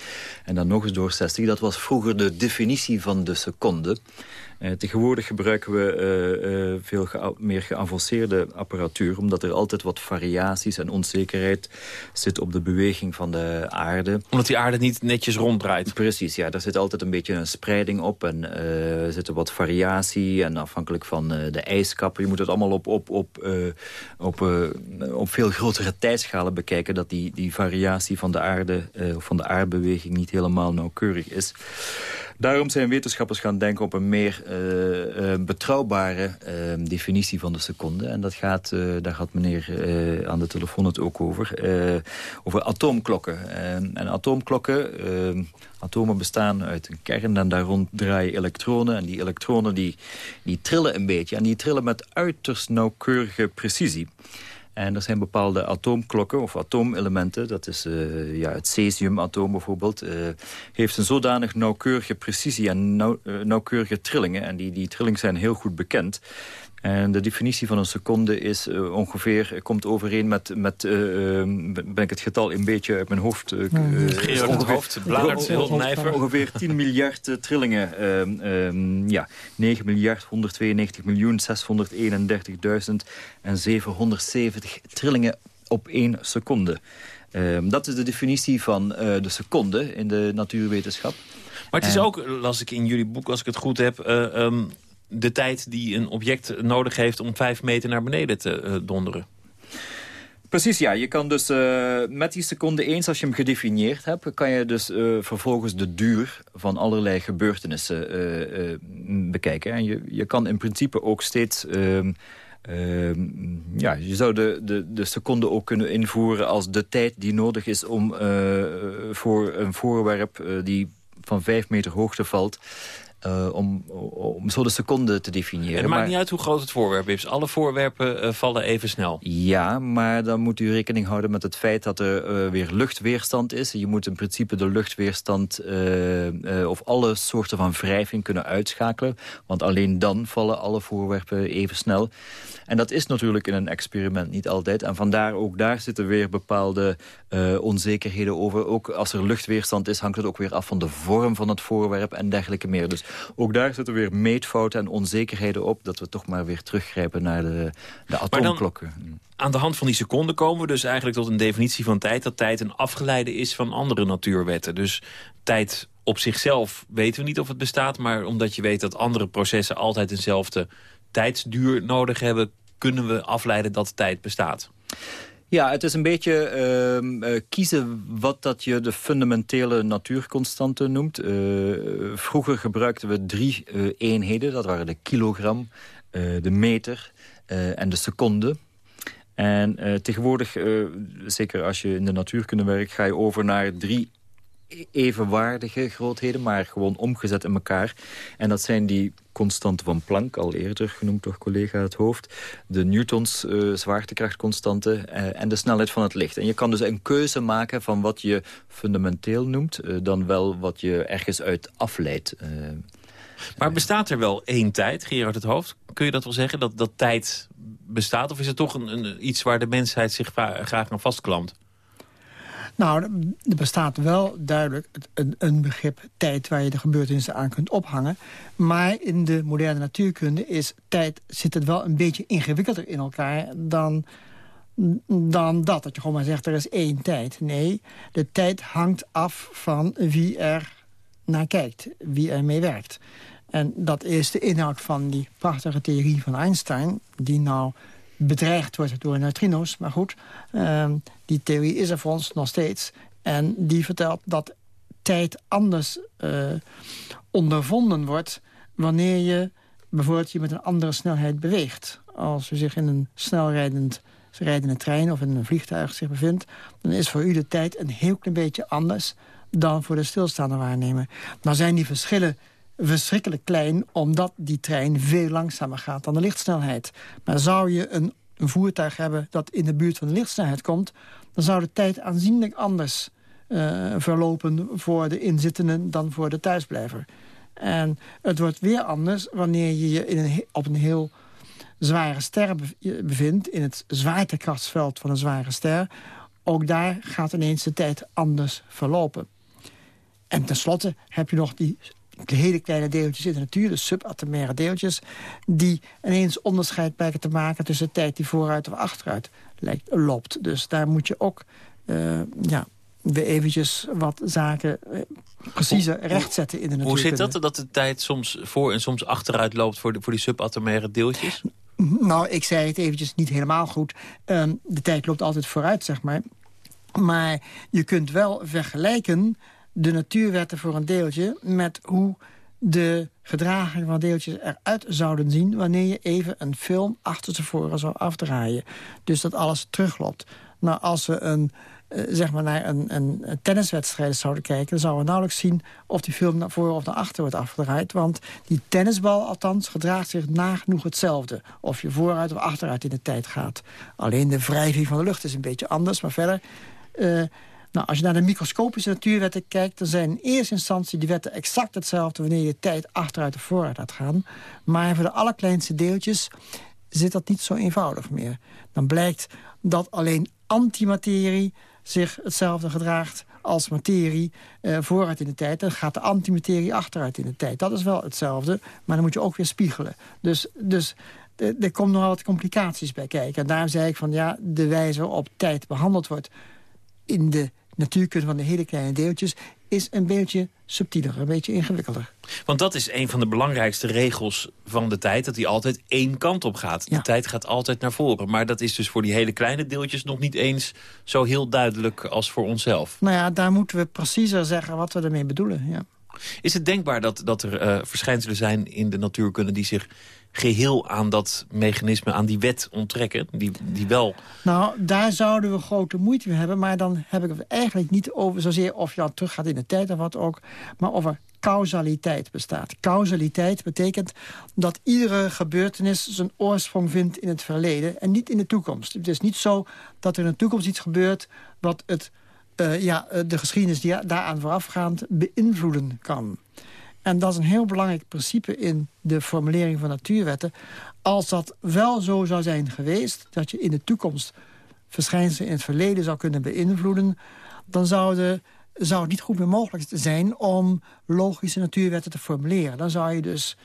En dan nog eens door 60. Dat was vroeger de definitie van de seconde. Uh, tegenwoordig gebruiken we uh, uh, veel gea meer geavanceerde apparatuur... omdat er altijd wat variaties en onzekerheid zit op de beweging van de aarde. Omdat die aarde niet netjes ronddraait. Precies, ja. Daar zit altijd een beetje een spreiding op en er zit er wat variatie... en afhankelijk van de ijskappen. Je moet het allemaal op, op, op, op, op veel grotere tijdschalen bekijken... dat die, die variatie van de aarde, of van de aardbeweging niet helemaal nauwkeurig is. Daarom zijn wetenschappers gaan denken op een meer uh, uh, betrouwbare uh, definitie van de seconde. En dat gaat, daar gaat meneer aan de telefoon het ook over, over atoomklokken. en atoomklokken, atomen bestaan uit een kern en daar rond draaien elektronen. En die elektronen die, die trillen een beetje en die trillen met uiterst nauwkeurige precisie. En er zijn bepaalde atoomklokken of atoomelementen. Dat is uh, ja, het cesiumatoom bijvoorbeeld. Uh, heeft een zodanig nauwkeurige precisie en uh, nauwkeurige trillingen. En die, die trillingen zijn heel goed bekend. En de definitie van een seconde is uh, ongeveer, komt overeen met, met uh, ben ik het getal een beetje uit mijn hoofd. Uh, ongeveer, hoofd, bladert, heel nijver. Ongeveer 10 miljard trillingen. Um, ja, 9 miljard 192 miljoen 631.000 en 770 trillingen op één seconde. Dat is de definitie van de seconde in de natuurwetenschap. Maar het is ook, las ik in jullie boek, als ik het goed heb... Um, de tijd die een object nodig heeft om vijf meter naar beneden te uh, donderen. Precies, ja. Je kan dus uh, met die seconde eens, als je hem gedefinieerd hebt... kan je dus uh, vervolgens de duur van allerlei gebeurtenissen bekijken. En je, je kan in principe ook steeds... Ehm, ehm, ja, je zou de, de, de seconde ook kunnen invoeren als de tijd die nodig is... om voor een voorwerp die van vijf meter hoogte valt... Uh, om, om zo de seconde te definiëren. En het maakt niet uit hoe groot het voorwerp is. Alle voorwerpen uh, vallen even snel. Ja, maar dan moet u rekening houden met het feit dat er uh, weer luchtweerstand is. Je moet in principe de luchtweerstand of alle soorten van wrijving kunnen uitschakelen. Want alleen dan vallen alle voorwerpen even snel. En dat is natuurlijk in een experiment niet altijd. En vandaar ook daar zitten weer bepaalde onzekerheden over. Ook als er luchtweerstand is, hangt het ook weer af van de vorm van het voorwerp en dergelijke meer. Dus ook daar zitten weer meetfouten en onzekerheden op... dat we toch maar weer teruggrijpen naar de, de atoomklokken. Dan, aan de hand van die seconden komen we dus eigenlijk tot een definitie van tijd... dat tijd een afgeleide is van andere natuurwetten. Dus tijd op zichzelf weten we niet of het bestaat... maar omdat je weet dat andere processen altijd eenzelfde tijdsduur nodig hebben... kunnen we afleiden dat tijd bestaat. Ja, het is een beetje uh, kiezen wat dat je de fundamentele natuurconstante noemt. Uh, vroeger gebruikten we drie uh, eenheden. Dat waren de kilogram, de meter en de seconde. En tegenwoordig, zeker als je in de natuurkunde werkt... ga je over naar drie evenwaardige grootheden, maar gewoon omgezet in elkaar. En dat zijn die constante van Planck, al eerder genoemd door collega het hoofd. De Newtons uh, zwaartekrachtconstante uh, en de snelheid van het licht. En je kan dus een keuze maken van wat je fundamenteel noemt... Uh, dan wel wat je ergens uit afleidt. maar bestaat er wel één tijd, Gerard het Hoofd? Kun je dat wel zeggen, dat, dat tijd bestaat? Of is het toch een, een iets waar de mensheid zich graag aan vastklampt? Nou, er bestaat wel duidelijk een, een, begrip tijd... waar je de gebeurtenissen aan kunt ophangen. Maar in de moderne natuurkunde is tijd, zit het wel een beetje ingewikkelder in elkaar... dan, dan dat, dat je gewoon maar zegt er is één tijd. Nee, de tijd hangt af van wie er naar kijkt, wie er mee werkt. En dat is de inhoud van die prachtige theorie van Einstein... die nou bedreigd wordt door neutrino's. Maar goed, ehm, die theorie is er voor ons nog steeds. En die vertelt dat tijd anders uh, ondervonden wordt... wanneer je bijvoorbeeld je met een andere snelheid beweegt. Als u zich in een snelrijdend rijdende trein of in een vliegtuig zich bevindt... dan is voor u de tijd een heel klein beetje anders dan voor de stilstaande waarnemer. Maar zijn die verschillen verschrikkelijk klein... omdat die trein veel langzamer gaat dan de lichtsnelheid. Maar zou je een, een voertuig hebben dat in de buurt van de lichtsnelheid komt... dan zou de tijd aanzienlijk anders uh, verlopen voor de inzittenden dan voor de thuisblijver. En het wordt weer anders wanneer je je in een, op een heel zware ster bevindt... in het zwaartekrachtsveld van een zware ster... ook daar gaat ineens de tijd anders verlopen. En tenslotte heb je nog die hele kleine deeltjes in de natuur, de subatomaire deeltjes... die ineens onderscheid blijken te maken tussen tijd die vooruit of achteruit lijkt, loopt. Dus daar moet je ook uh, ja, weer eventjes wat zaken uh, preciezer rechtzetten in de natuur. Hoe zit dat, dat de tijd soms voor en soms achteruit loopt voor, de, voor die subatomaire deeltjes? Nou, ik zei het eventjes niet helemaal goed. Ehm, de tijd loopt altijd vooruit, zeg maar. Maar je kunt wel vergelijken de natuurwetten voor een deeltje... met hoe de gedragingen van deeltjes eruit zouden zien... wanneer je even een film achter tevoren zou afdraaien. Dus dat alles terugloopt. Nou, als we een uh, zeg maar naar een, een, tenniswedstrijd zouden kijken... dan zouden we nauwelijks zien of die film naar voren of naar achter wordt afgedraaid. Want die tennisbal althans gedraagt zich nagenoeg hetzelfde. Of je vooruit of achteruit in de tijd gaat. Alleen de wrijving van de lucht is een beetje anders. Maar verder... Uh, nou, als je naar de microscopische natuurwetten kijkt... dan zijn in eerste instantie die wetten exact hetzelfde... wanneer je tijd achteruit of vooruit laat gaan. Maar voor de allerkleinste deeltjes zit dat niet zo eenvoudig meer. Dan blijkt dat alleen antimaterie zich hetzelfde gedraagt als materie uh, vooruit in de tijd... dan gaat de antimaterie achteruit in de tijd. Dat is wel hetzelfde, maar dan moet je ook weer spiegelen. Dus, dus er komen nog wat complicaties bij kijken. En daarom zei ik van ja, de wijze waarop tijd behandeld wordt... in de natuurkunde van de hele kleine deeltjes... is een beetje subtieler, een beetje ingewikkelder. Want dat is een van de belangrijkste regels van de tijd... dat die altijd één kant op gaat. De tijd gaat altijd naar voren. Maar dat is dus voor die hele kleine deeltjes nog niet eens zo heel duidelijk als voor onszelf. Nou ja, daar moeten we preciezer zeggen wat we ermee bedoelen, ja. Is het denkbaar dat, dat er uh, verschijnselen zijn in de natuurkunde... die zich geheel aan dat mechanisme, aan die wet onttrekken? Die, die wel... Nou, daar zouden we grote moeite mee hebben. Maar dan heb ik het eigenlijk niet over zozeer of je dan teruggaat in de tijd of wat ook. Maar of er causaliteit bestaat. Causaliteit betekent dat iedere gebeurtenis zijn oorsprong vindt in het verleden en niet in de toekomst. Het is niet zo dat er in de toekomst iets gebeurt wat het, uh, ja, de geschiedenis die daaraan voorafgaand beïnvloeden kan. En dat is een heel belangrijk principe in de formulering van natuurwetten. Als dat wel zo zou zijn geweest, dat je in de toekomst verschijnselen in het verleden zou kunnen beïnvloeden... dan zou, het niet goed meer mogelijk zijn om logische natuurwetten te formuleren. Dan zou je dus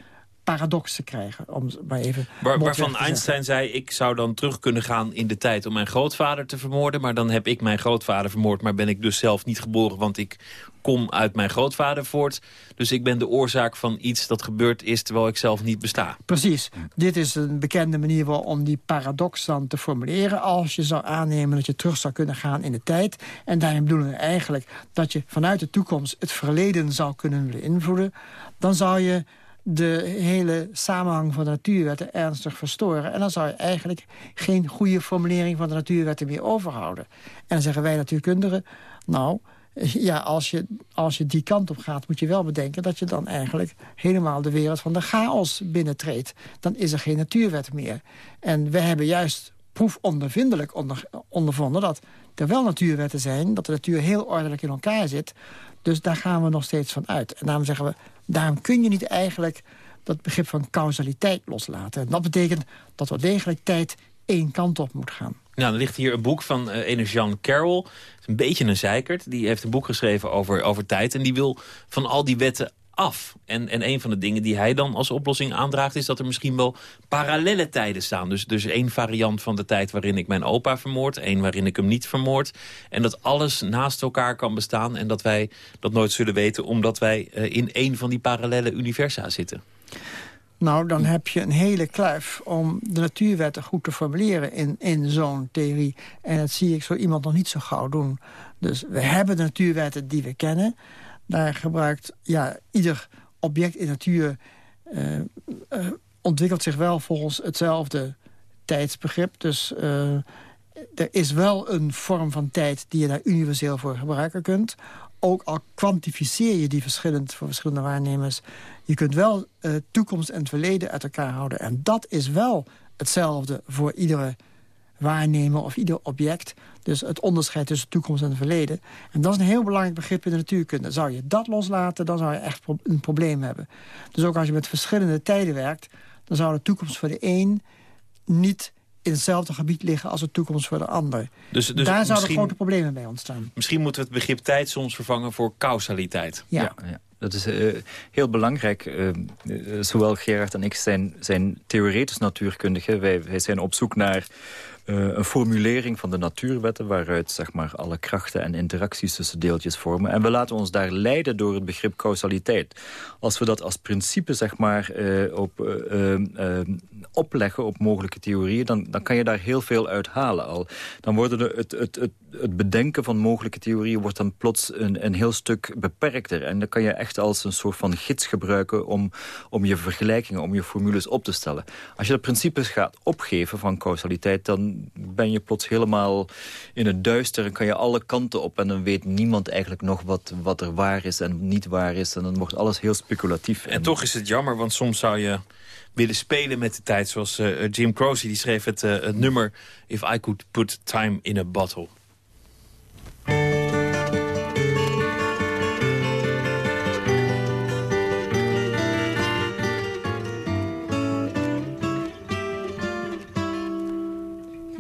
paradoxen krijgen. Om maar even Waar, waarvan Einstein zei, ik zou dan terug kunnen gaan in de tijd om mijn grootvader te vermoorden. Maar dan heb ik mijn grootvader vermoord, maar ben ik dus zelf niet geboren. Want ik kom uit mijn grootvader voort. Dus ik ben de oorzaak van iets dat gebeurd is terwijl ik zelf niet besta. Precies. Dit is een bekende manier om die paradox dan te formuleren. Als je zou aannemen dat je terug zou kunnen gaan in de tijd. En daarin bedoelen we eigenlijk dat je vanuit de toekomst het verleden zou kunnen beïnvloeden. Dan zou je de hele samenhang van de natuurwetten ernstig verstoren. En dan zou je eigenlijk geen goede formulering van de natuurwetten meer overhouden. En dan zeggen wij natuurkundigen, nou, ja, als je, als je die kant op gaat, moet je wel bedenken... dat je dan eigenlijk helemaal de wereld van de chaos binnentreedt. Dan is er geen natuurwet meer. En we hebben juist proefondervindelijk onder, ondervonden... dat er wel natuurwetten zijn, dat de natuur heel ordelijk in elkaar zit. Dus daar gaan we nog steeds van uit. En daarom zeggen we, daarom kun je niet eigenlijk dat begrip van causaliteit loslaten. En dat betekent dat wel degelijk tijd één kant op moet gaan. Nou, er ligt hier een boek van uh, ene Jean Carroll. een beetje een zeikert. Die heeft een boek geschreven over, over tijd. En die wil van al die wetten af. En, en een van de dingen die hij dan als oplossing aandraagt... is dat er misschien wel parallele tijden staan. Dus, dus één variant van de tijd waarin ik mijn opa vermoord... één waarin ik hem niet vermoord. En dat alles naast elkaar kan bestaan... en dat wij dat nooit zullen weten... omdat wij uh, in één van die parallele universa zitten. Nou, dan heb je een hele kluif om de natuurwetten goed te formuleren in, in zo'n theorie. En dat zie ik zo iemand nog niet zo gauw doen. Dus we hebben de natuurwetten die we kennen. Daar gebruikt ja, ieder object in natuur... Uh, uh, ontwikkelt zich wel volgens hetzelfde tijdsbegrip. Dus uh, er is wel een vorm van tijd die je daar universeel voor gebruiken kunt. Ook al kwantificeer je die verschillend voor verschillende waarnemers... je kunt wel toekomst en verleden uit elkaar houden. En dat is wel hetzelfde voor iedere waarnemer of ieder object. Dus het onderscheid tussen toekomst en verleden. En dat is een heel belangrijk begrip in de natuurkunde. Zou je dat loslaten, dan zou je echt een probleem hebben. Dus ook als je met verschillende tijden werkt... dan zou de toekomst voor de een niet in hetzelfde gebied liggen als de toekomst voor de ander. Dus, dus Daar zouden grote problemen bij ontstaan. Misschien moeten we het begrip tijd soms vervangen voor causaliteit. Ja. ja, ja. Dat is uh, heel belangrijk. Uh, zowel Gerard en ik zijn, zijn theoretisch natuurkundigen. Wij, wij zijn op zoek naar een formulering van de natuurwetten... waaruit zeg maar, alle krachten en interacties tussen deeltjes vormen. En we laten ons daar leiden door het begrip causaliteit. Als we dat als principe zeg maar, uh, op, uh, opleggen op mogelijke theorieën... Dan, dan kan je daar heel veel uit halen al. Dan worden de, het, het, het, het bedenken van mogelijke theorieën... wordt dan plots een, een heel stuk beperkter. En dan kan je echt als een soort van gids gebruiken... om, om je vergelijkingen, om je formules op te stellen. Als je de principes gaat opgeven van causaliteit... dan ben je plots helemaal in het duister... en kan je alle kanten op en dan weet niemand eigenlijk nog wat, wat er waar is en niet waar is. En dan wordt alles heel speculatief. En, toch is het jammer, want soms zou je willen spelen met de tijd. Zoals uh, Jim Croce, die schreef uh, het nummer... If I Could Put Time in a Bottle.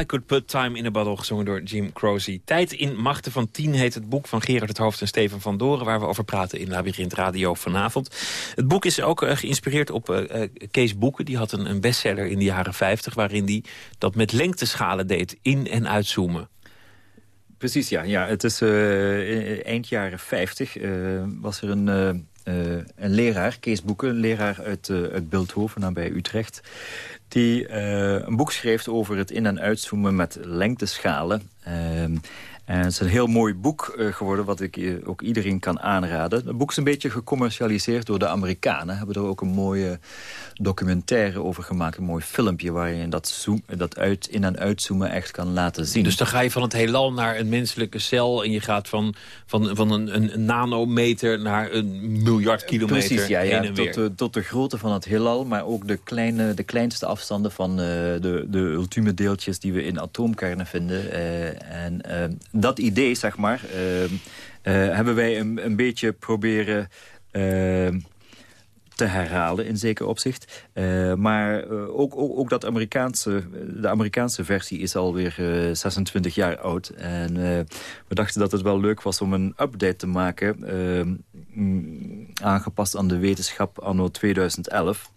I Could Put Time in a Bottle, gezongen door Jim Croce. Tijd in Machten van Tien heet het boek van Gerard het Hoofd en Steven van Doren... waar we over praten in Labyrinth Radio vanavond. Het boek is ook uh, geïnspireerd op uh, Kees Boeken. Die had een, een bestseller in de jaren 50... waarin hij dat met lengteschalen deed, in- en uitzoomen. Precies, ja. ja. Het is uh, eind jaren 50 uh, was er een, uh, een leraar, Kees Boeken, een leraar uit, uit Beeldhoven, nabij Utrecht die een boek schreef over het in- en uitzoomen met lengteschalen. Ehm, en het is een heel mooi boek uh, geworden, wat ik uh, ook iedereen kan aanraden. Het boek is een beetje gecommercialiseerd door de Amerikanen. Hebben er ook een mooie documentaire over gemaakt. Een mooi filmpje waar je dat, zoom, dat uit, in- en uitzoomen echt kan laten zien. Dus dan ga je van het heelal naar een menselijke cel... en je gaat van, van, van een, een nanometer naar een miljard kilometer Precies, ja, ja, heen en tot, de, tot de grootte van het heelal... maar ook de, kleine, de kleinste afstanden van de, de ultieme deeltjes... die we in atoomkernen vinden. En dat idee, zeg maar, hebben wij een, een beetje proberen te herhalen in zeker opzicht. Uh, maar ook, ook, ook, dat Amerikaanse, de Amerikaanse versie is alweer uh, 26 jaar oud. En we dachten dat het wel leuk was om een update te maken... Mm, aangepast aan de wetenschap anno 2011.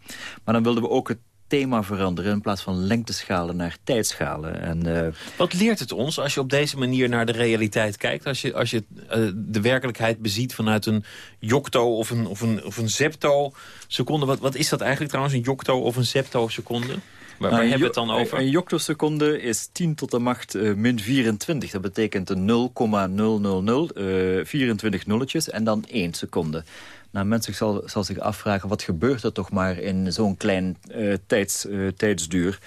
Maar dan wilden we ook het thema veranderen... in plaats van lengteschalen naar tijdschalen. En, uh... Wat leert het ons als je op deze manier naar de realiteit kijkt? Als je, als je uh, de werkelijkheid beziet vanuit een jocto of een, of een, of een septo-seconde. Wat, wat is dat eigenlijk trouwens, een jocto of een septo-seconde? Waar, waar Nou, hebben we het dan over? Een joctoseconde is 10 tot de macht uh, min 24. Dat betekent een 0,000, uh, 24 nulletjes en dan 1 seconde. Nou, mensen zal, zal zich afvragen, wat gebeurt er toch maar in zo'n klein uh, tijds, uh, tijdsduur?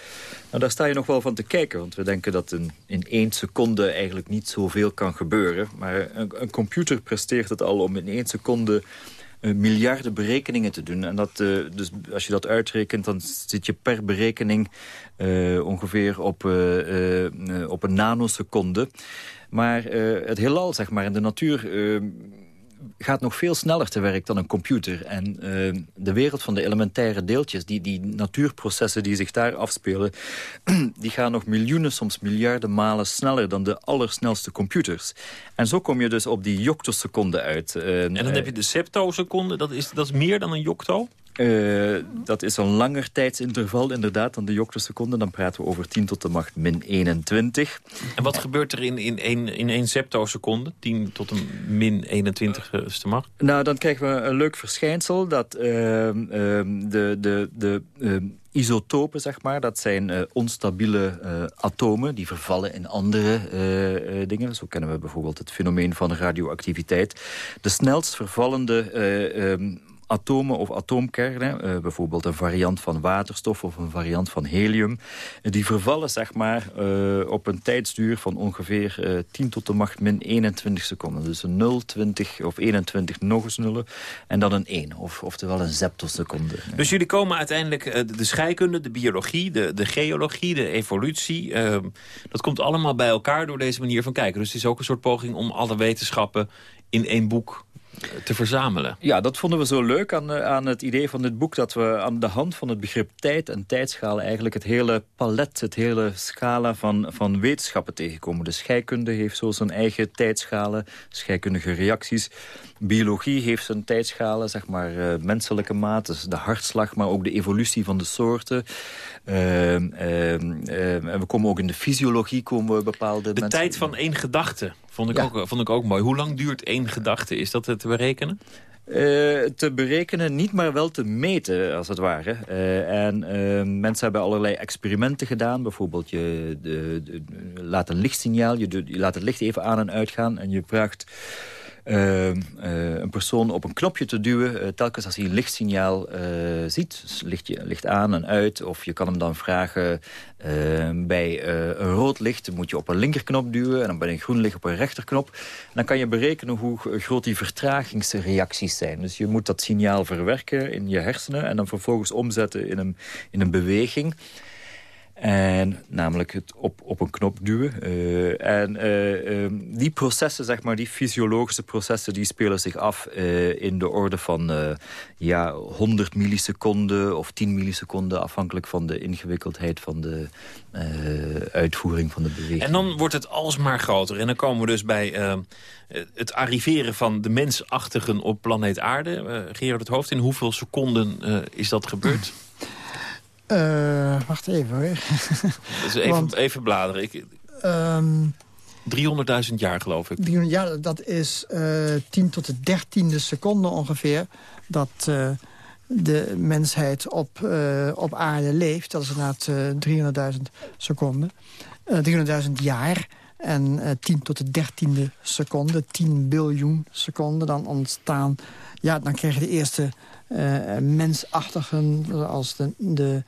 Nou, daar sta je nog wel van te kijken, want we denken dat in, in één seconde eigenlijk niet zoveel kan gebeuren. Maar een, een computer presteert het al om in één seconde uh, miljarden berekeningen te doen. En dat, dus als je dat uitrekent, dan zit je per berekening ongeveer op, op een nanoseconde. Maar het heelal, zeg maar, in de natuur gaat nog veel sneller te werk dan een computer. En uh, de wereld van de elementaire deeltjes, die, die natuurprocessen die zich daar afspelen... die gaan nog miljoenen, soms miljarden malen sneller dan de allersnelste computers. En zo kom je dus op die joctoseconde uit. Uh, en dan heb je de septoseconde, dat is, dat is meer dan een jocto? Uh, dat is een langer tijdsinterval inderdaad dan de joctoseconde. Dan praten we over 10 tot de macht min 21. En wat gebeurt er in, in, één, in septoseconde? 10 tot een min 21ste macht? Nou, dan krijgen we een leuk verschijnsel. Dat uh, uh, de, de, de isotopen, zeg maar, dat zijn uh, onstabiele uh, atomen... die vervallen in andere uh, dingen. Zo kennen we bijvoorbeeld het fenomeen van radioactiviteit. De snelst vervallende... Um, atomen of atoomkernen, uh, bijvoorbeeld een variant van waterstof of een variant van helium, die vervallen zeg maar uh, op een tijdsduur van ongeveer uh, 10 tot de macht min 21 seconden. Dus een 0, 20 of 21 nog eens nullen en dan een 1, of, oftewel een zeptoseconde. Dus jullie komen uiteindelijk de scheikunde, de biologie, de, de geologie, de evolutie, ehm, dat komt allemaal bij elkaar door deze manier van kijken. Dus het is ook een soort poging om alle wetenschappen in één boek te verzamelen. Ja, dat vonden we zo leuk aan, aan het idee van dit boek... dat we aan de hand van het begrip tijd en tijdschalen... eigenlijk het hele palet, het hele scala van, van wetenschappen tegenkomen. De scheikunde heeft zo zijn eigen tijdschalen, scheikundige reacties. Biologie heeft zijn tijdschalen, zeg maar uh, menselijke maat... dus de hartslag, maar ook de evolutie van de soorten. Uh, uh, en we komen ook in de fysiologie komen we bepaalde... De mensen... tijd van één gedachte vond ik, ja. ook, vond ik ook mooi. Hoe lang duurt één gedachte? Is dat te berekenen? Uh, te berekenen, niet maar wel te meten, als het ware. Uh, en uh, mensen hebben allerlei experimenten gedaan. Bijvoorbeeld, je de, de, laat een lichtsignaal, je, de, je laat het licht even aan en uitgaan... en je vraagt uh, uh, een persoon op een knopje te duwen... Uh, telkens als hij een lichtsignaal ziet. Dus licht, licht aan en uit. Of je kan hem dan vragen... bij een rood licht moet je op een linkerknop duwen... en dan bij een groen licht op een rechterknop. En dan kan je berekenen hoe groot die vertragingsreacties zijn. Dus je moet dat signaal verwerken in je hersenen... en dan vervolgens omzetten in een, in een beweging... En namelijk het op, op een knop duwen. Uh, en uh, uh, die processen, zeg maar, die fysiologische processen... die spelen zich af in de orde van ja, 100 milliseconden of 10 milliseconden... afhankelijk van de ingewikkeldheid van de uitvoering van de beweging. En dan wordt het alsmaar groter. En dan komen we dus bij het arriveren van de mensachtigen op planeet Aarde. Gerard het Hoofd, in hoeveel seconden is dat gebeurd? Uh, wacht even hoor. Dus even, Want, even bladeren. Ik... Um, 300.000 jaar, geloof ik. Ja, dat is uh, 10 tot de dertiende seconde ongeveer... dat uh, de mensheid op, op aarde leeft. Dat is inderdaad 300.000 seconden. 300.000 jaar. En 10 tot de dertiende seconde, 10 biljoen seconden... dan ontstaan... Ja, dan krijg je de eerste mensachtigen... als de, de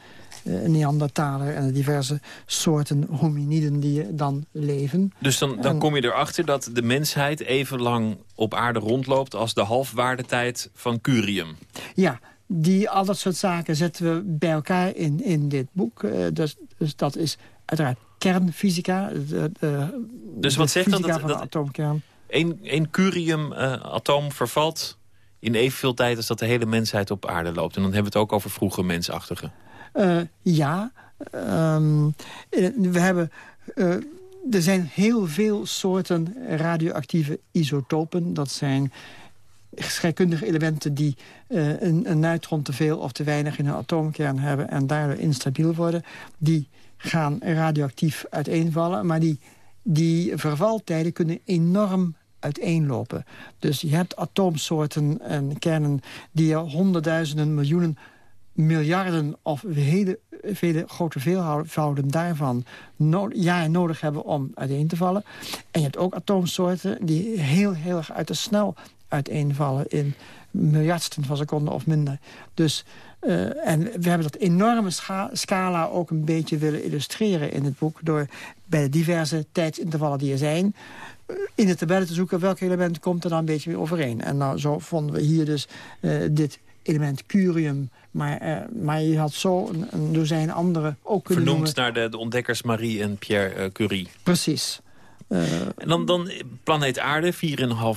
uh, Neandertaler en de diverse soorten hominiden die dan leven. Dus dan, dan kom je erachter dat de mensheid even lang op aarde rondloopt... als de halfwaardetijd van Curium. Ja, die, al dat soort zaken zetten we bij elkaar in, in dit boek. Uh, dus, dus dat is uiteraard kernfysica. De, de, dus wat zegt dat? dat, dat atoomkern. Een, curium-atoom uh, vervalt in evenveel tijd als dat de hele mensheid op aarde loopt. En dan hebben we het ook over vroege mensachtigen. Uh, ja, um, we hebben... Uh, er zijn heel veel soorten radioactieve isotopen. Dat zijn scheikundige elementen die een, een neutron te veel of te weinig in een atoomkern hebben... en daardoor instabiel worden. Die gaan radioactief uiteenvallen, maar die, die vervaltijden kunnen enorm uiteenlopen. Dus je hebt atoomsoorten en kernen die er honderdduizenden, miljoenen miljarden of hele, vele grote veelvouden daarvan no jaren nodig hebben om uiteen te vallen. En je hebt ook atoomsoorten die heel, heel erg uit de snel uiteenvallen in miljardsten van seconden of minder. Dus, uh, en we hebben dat enorme scala ook een beetje willen illustreren in het boek... door bij de diverse tijdsintervallen die er zijn eh, in de tabellen te zoeken welk element komt er dan een beetje weer overeen. En nou, zo vonden we hier dus uh, dit element curium maar, uh, maar je had zo een, een dozijn andere ook kunnen Vernoemd noemen. naar de, de ontdekkers Marie en Pierre uh, Curie. Precies. Uh, en dan, dan planeet Aarde, 4,5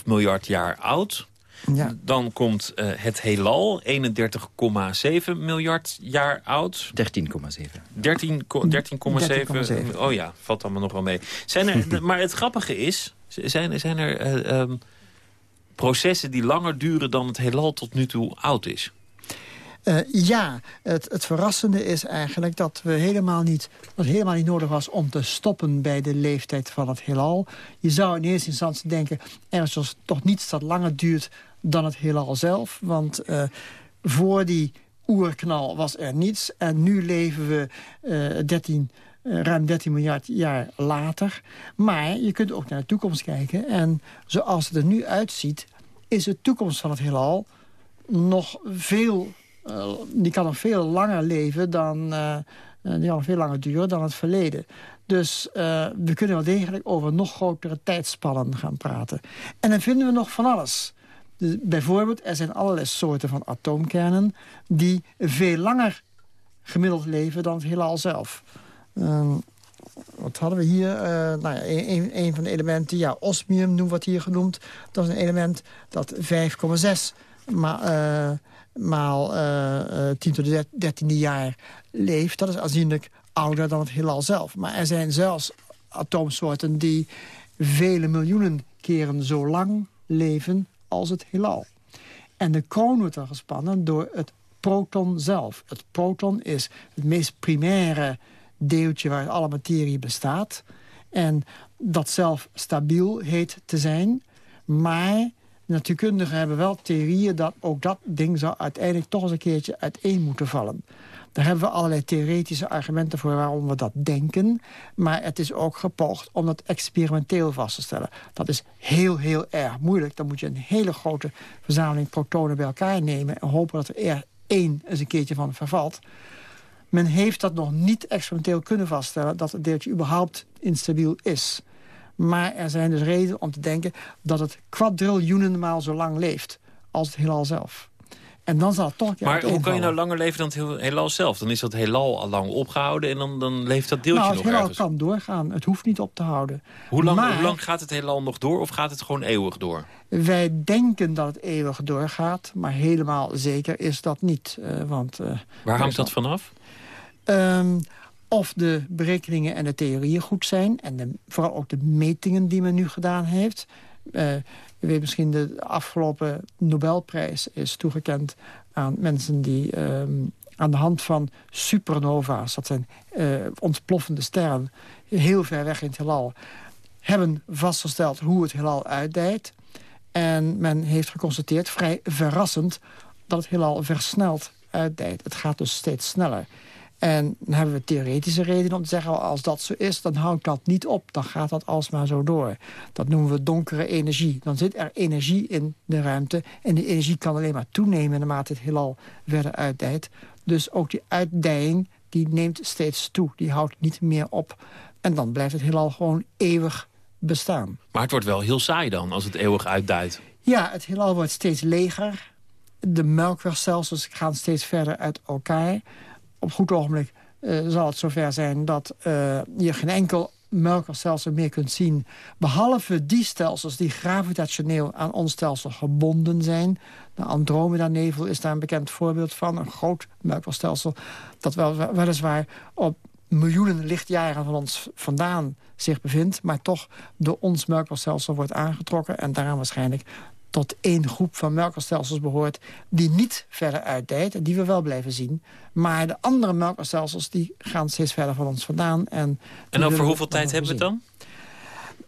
miljard jaar oud. Ja. Dan komt het heelal, 31,7 miljard jaar oud. 13,7. 13,7. 13, oh ja, valt allemaal nog wel mee. Zijn er, maar het grappige is, zijn, zijn er um, processen die langer duren dan het heelal tot nu toe oud is? Uh, ja, het, het verrassende is eigenlijk dat, we helemaal niet, het helemaal niet nodig was om te stoppen bij de leeftijd van het heelal. Je zou in eerste instantie denken, er is toch niets dat langer duurt dan het heelal zelf. Want uh, voor die oerknal was er niets en nu leven we uh, 13 ruim 13 miljard jaar later. Maar je kunt ook naar de toekomst kijken. En zoals het er nu uitziet, is de toekomst van het heelal nog veel uh, die kan nog veel langer leven dan... Uh, die kan nog veel langer duren dan het verleden. Dus we kunnen wel degelijk over nog grotere tijdspannen gaan praten. En dan vinden we nog van alles. Dus bijvoorbeeld, er zijn allerlei soorten van atoomkernen... die veel langer gemiddeld leven dan het heelal zelf. Um, wat hadden we hier? Uh, nou ja, een, van de elementen, ja, osmium noemen we het hier genoemd. Dat is een element dat 5,6 maar... Uh, maal uh, uh, 10 tot de 13e jaar leeft. Dat is aanzienlijk ouder dan het heelal zelf. Maar er zijn zelfs atoomsoorten die vele miljoenen keren zo lang leven als het heelal. En de kroon wordt er gespannen door het proton zelf. Het proton is het meest primaire deeltje waar alle materie bestaat. En dat zelf stabiel heet te zijn. Maar natuurkundigen hebben wel theorieën dat ook dat ding zou uiteindelijk toch eens een keertje uiteen moeten vallen. Daar hebben we allerlei theoretische argumenten voor waarom we dat denken. Maar het is ook gepoogd om dat experimenteel vast te stellen. Dat is heel, heel erg moeilijk. Dan moet je een hele grote verzameling protonen bij elkaar nemen... en hopen dat er één eens een keertje van vervalt. Men heeft dat nog niet experimenteel kunnen vaststellen... dat het deeltje überhaupt instabiel is. Maar er zijn dus redenen om te denken dat het kwadriljoenen maal zo lang leeft als het heelal zelf. En dan zal het toch Maar hoe kan je nou langer leven dan het heelal zelf? Dan is dat heelal al lang opgehouden en dan, dan leeft dat deeltje nou, nog het ergens. heelal kan doorgaan. Het hoeft niet op te houden. Hoe lang, maar, hoe lang gaat het heelal nog door of gaat het gewoon eeuwig door? Wij denken dat het eeuwig doorgaat, maar helemaal zeker is dat niet. Uh, want, uh, Waar hangt dat vanaf? Um, of de berekeningen en de theorieën goed zijn... en vooral ook de metingen die men nu gedaan heeft. Uh, je weet misschien, de afgelopen Nobelprijs is toegekend aan mensen die... Um, aan de hand van supernova's, dat zijn uh, ontploffende sterren... heel ver weg in het heelal, hebben vastgesteld hoe het heelal uitdijt. En men heeft geconstateerd, vrij verrassend... dat het heelal versneld uitdijt. Het gaat dus steeds sneller. En dan hebben we theoretische redenen om te zeggen... als dat zo is, dan houdt dat niet op. Dan gaat dat alsmaar zo door. Dat noemen we donkere energie. Dan zit er energie in de ruimte. En die energie kan alleen maar toenemen... naarmate het heelal verder uitdijt. Dus ook die uitdijing die neemt steeds toe. Die houdt niet meer op. En dan blijft het heelal gewoon eeuwig bestaan. Maar het wordt wel heel saai dan, als het eeuwig uitduidt. Ja, het heelal wordt steeds leger. De melkwegstelsels gaan steeds verder uit elkaar. Op goed ogenblik uh, zal het zover zijn dat uh, je geen enkel melkwegstelsel meer kunt zien. Behalve die stelsels die gravitationeel aan ons stelsel gebonden zijn. De Andromeda-nevel is daar een bekend voorbeeld van. Een groot melkwegstelsel dat wel, weliswaar op miljoenen lichtjaren van ons vandaan zich bevindt... maar toch door ons melkwegstelsel wordt aangetrokken... en daarom waarschijnlijk tot één groep van melkwegstelsels behoort... die niet verder uitdijt, die we wel blijven zien. Maar de andere melkwegstelsels die gaan steeds verder van ons vandaan. En, en over hoeveel tijd hebben we het dan?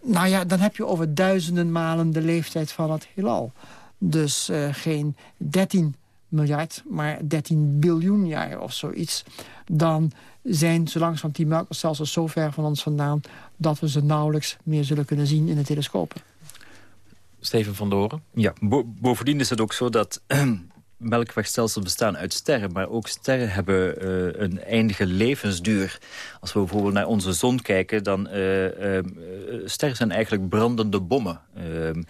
Nou ja, dan heb je over duizenden malen de leeftijd van het heelal. Dus uh, geen 13 miljard, maar 13 biljoen jaar of zoiets. Dan zijn zo langzamerhand die melkwegstelsels zo ver van ons vandaan... dat we ze nauwelijks meer zullen kunnen zien in de telescopen. Steven van Doren? Ja, bovendien is het ook zo dat melkwegstelsels bestaan uit sterren. Maar ook sterren hebben uh, een eindige levensduur. Als we bijvoorbeeld naar onze zon kijken... dan uh, uh, sterren zijn eigenlijk brandende bommen. Ehm,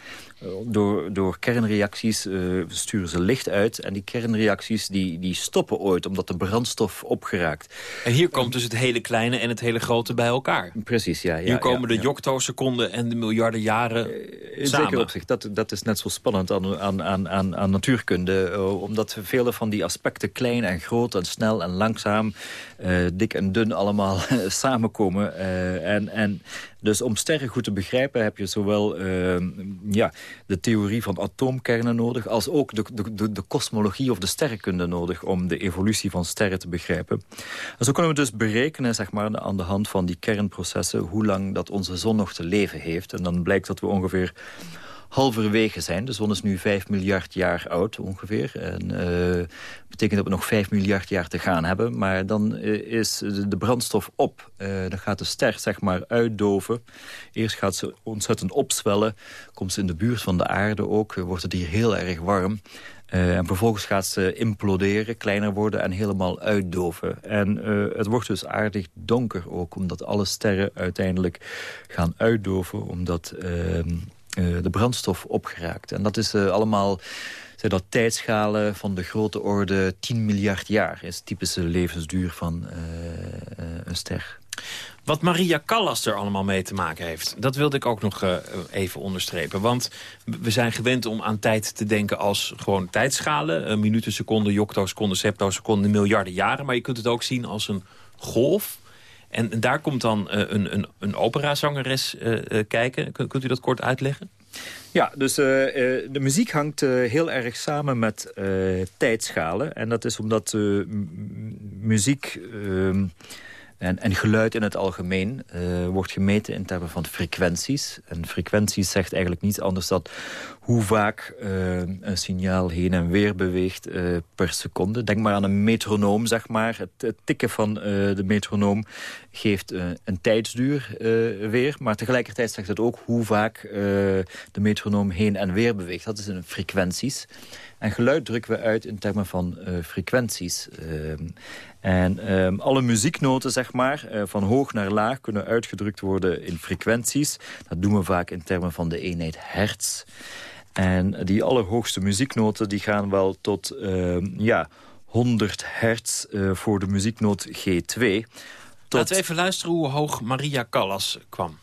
door, door kernreacties sturen ze licht uit. En die kernreacties die, die stoppen ooit... omdat de brandstof opgeraakt. En hier komt dus het hele kleine en het hele grote bij elkaar. Precies, ja. ja hier komen ja, de joktoseconden en de miljarden jaren in samen. Zeker opzicht. Dat, dat is net zo spannend aan, aan, aan, aan, aan natuurkunde omdat vele van die aspecten klein en groot en snel en langzaam... Uh, dik en dun allemaal samenkomen. Uh, en, en dus om sterren goed te begrijpen heb je zowel uh, ja, de theorie van atoomkernen nodig... als ook de, de, de kosmologie of de sterrenkunde nodig... om de evolutie van sterren te begrijpen. En zo kunnen we dus berekenen zeg maar, aan de hand van die kernprocessen... hoe lang dat onze zon nog te leven heeft. En dan blijkt dat we ongeveer halverwege zijn. De zon is nu 5 miljard jaar oud ongeveer. En uh, betekent dat we nog 5 miljard jaar te gaan hebben. Maar dan uh, is de, brandstof op. Uh, dan gaat de ster zeg maar uitdoven. Eerst gaat ze ontzettend opzwellen. Komt ze in de buurt van de aarde ook. Wordt het hier heel erg warm. En vervolgens gaat ze imploderen, kleiner worden en helemaal uitdoven. En het wordt dus aardig donker ook, omdat alle sterren uiteindelijk gaan uitdoven. Omdat uh, eh, de brandstof opgeraakt. En dat is eh, allemaal zijn dat tijdschalen van de grote orde 10 miljard jaar. is typische levensduur van uh, een ster. Wat Maria Callas er allemaal mee te maken heeft... dat wilde ik ook nog even onderstrepen. Want we zijn gewend om aan tijd te denken als gewoon tijdschalen. Uh, minuten, seconden, joctoseconden, septoseconden, miljarden jaren. Maar je kunt het ook zien als een golf en, daar komt dan uh, een, een, een operazangeres uh, uh, kijken. Kunt, u dat kort uitleggen? Ja, dus de muziek hangt heel erg samen met tijdschalen. En dat is omdat muziek ehm, en, en, geluid in het algemeen wordt gemeten in termen van frequenties. En frequenties zegt eigenlijk niets anders dan hoe vaak uh, een signaal heen en weer beweegt uh, per seconde. Denk maar aan een metronoom, zeg maar. Het, het tikken van de metronoom geeft een tijdsduur weer. Maar tegelijkertijd zegt het ook hoe vaak de metronoom heen en weer beweegt. Dat is in frequenties. En geluid drukken we uit in termen van frequenties. Ehm, en um, alle muzieknoten, zeg maar, van hoog naar laag... kunnen uitgedrukt worden in frequenties. Dat doen we vaak in termen van de eenheid hertz. En die allerhoogste muzieknoten die gaan wel tot uh, ja, 100 hertz uh, voor de muzieknoot G2. Tot... Laten we even luisteren hoe hoog Maria Callas kwam.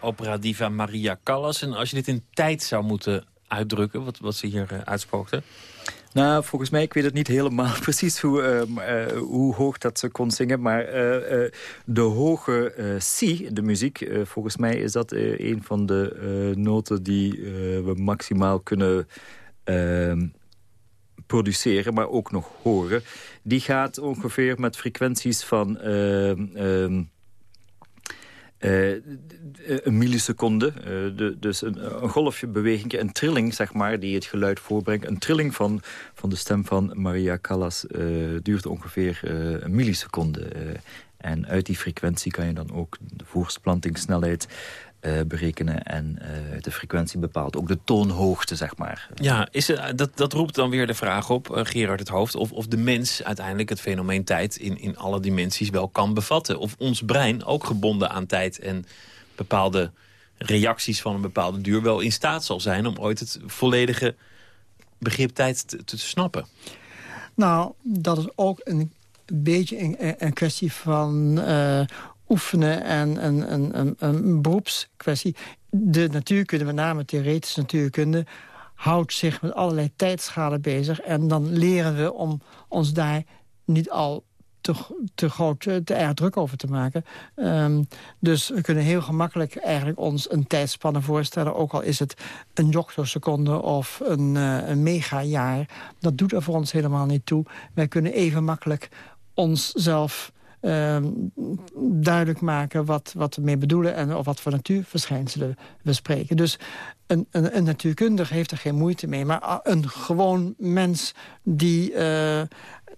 Opera-diva Maria Callas. En als je dit in tijd zou moeten uitdrukken, wat, wat ze hier uh. Nou, volgens mij, ik weet het niet helemaal precies hoe, uh, hoe hoog dat ze kon zingen. Maar uh, de hoge C, de muziek, volgens mij is dat een van de noten die we maximaal kunnen ehm, produceren, maar ook nog horen. Die gaat ongeveer met frequenties van... Ehm, ehm, uh, een milliseconde, uh, de, dus een, een golfje beweging, een trilling zeg maar, die het geluid voorbrengt. Een trilling van, van de stem van Maria Callas uh, duurt ongeveer een milliseconde. en uit die frequentie kan je dan ook de voortplantingssnelheid uh, berekenen. En uh, de frequentie bepaalt ook de toonhoogte, zeg maar. Ja, is het, dat, dat roept dan weer de vraag op, uh, Gerard het Hoofd... Of, of de mens uiteindelijk het fenomeen tijd in, in alle dimensies wel kan bevatten. Of ons brein, ook gebonden aan tijd en bepaalde reacties van een bepaalde duur... wel in staat zal zijn om ooit het volledige begrip tijd te, te snappen. Nou, dat is ook een beetje een, een kwestie van uh, oefenen en een, een, een, een beroepskwestie. De natuurkunde, met name theoretische natuurkunde houdt zich met allerlei tijdschalen bezig. En dan leren we om ons daar niet al te, te groot, te erg druk over te maken. Um, dus we kunnen heel gemakkelijk eigenlijk ons een tijdspanne voorstellen. Ook al is het een joctoseconde of een, uh, een megajaar. Dat doet er voor ons helemaal niet toe. Wij kunnen even makkelijk onszelf uh, duidelijk maken wat, wat we mee bedoelen... en of wat voor natuurverschijnselen we spreken. Dus een, een, een natuurkundige heeft er geen moeite mee. Maar een gewoon mens die uh,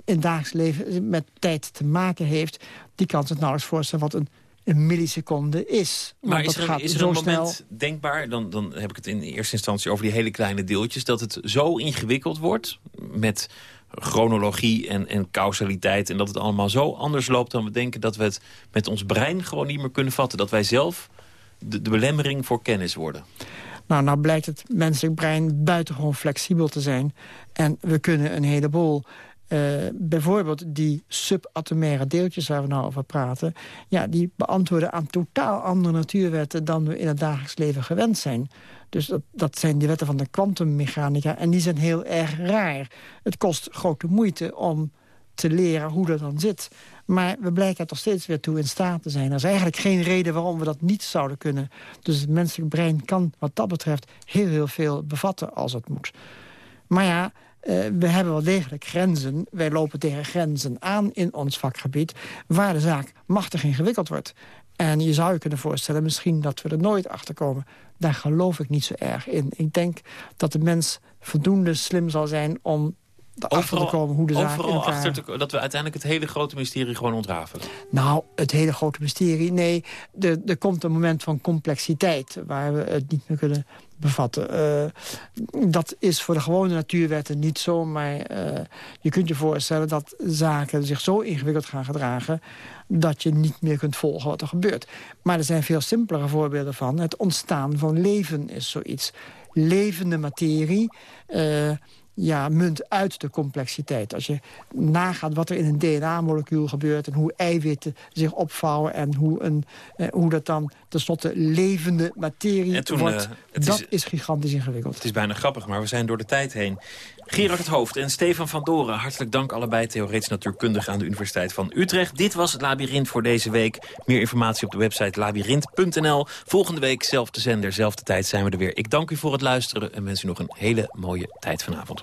in dagelijks leven met tijd te maken heeft... die kan zich nauwelijks voorstellen wat een een milliseconde is. Maar is er, is er een snel... moment denkbaar, dan, dan heb ik het in eerste instantie over die hele kleine deeltjes... dat het zo ingewikkeld wordt met chronologie en, en causaliteit... en dat het allemaal zo anders loopt dan we denken... dat we het met ons brein gewoon niet meer kunnen vatten. Dat wij zelf de, de belemmering voor kennis worden. Nou, nou blijkt het menselijk brein buitengewoon flexibel te zijn. En we kunnen een heleboel... Uh, bijvoorbeeld die subatomaire deeltjes waar we nou over praten... Ja, die beantwoorden aan totaal andere natuurwetten... dan we in het dagelijks leven gewend zijn. Dus dat, dat zijn die wetten van de kwantummechanica. En die zijn heel erg raar. Het kost grote moeite om te leren hoe dat dan zit. Maar we blijken er toch steeds weer toe in staat te zijn. Er is eigenlijk geen reden waarom we dat niet zouden kunnen. Dus het menselijk brein kan wat dat betreft heel, heel veel bevatten als het moet. Maar ja, uh, we hebben wel degelijk grenzen. Wij lopen tegen grenzen aan in ons vakgebied... waar de zaak machtig ingewikkeld wordt. En je zou je kunnen voorstellen misschien dat we er nooit achter komen. Daar geloof ik niet zo erg in. Ik denk dat de mens voldoende slim zal zijn om erachter te komen hoe de zaak Overal in elkaar... achter te, dat we uiteindelijk het hele grote mysterie gewoon ontrafelen? Nou, het hele grote mysterie, nee. Er komt een moment van complexiteit waar we het niet meer kunnen bevatten. Uh, dat is voor de gewone natuurwetten niet zo, maar uh, je kunt je voorstellen dat zaken zich zo ingewikkeld gaan gedragen dat je niet meer kunt volgen wat er gebeurt. Maar er zijn veel simpelere voorbeelden van. Het ontstaan van leven is zoiets. Levende materie... Uh, ja, munt uit de complexiteit. Als je nagaat wat er in een DNA-molecuul gebeurt... en hoe eiwitten zich opvouwen... en hoe, een, eh, hoe dat dan tenslotte levende materie wordt... Uh, dat is, is, gigantisch ingewikkeld. Het is bijna grappig, maar we zijn door de tijd heen. Gerard het Hoofd en Stefan van Doren, hartelijk dank allebei... theoretisch natuurkundige aan de Universiteit van Utrecht. Dit was het Labyrinth voor deze week. Meer informatie op de website labyrinth.nl. Volgende week, zelfde zender, zelfde tijd zijn we er weer. Ik dank u voor het luisteren en wens u nog een hele mooie tijd vanavond.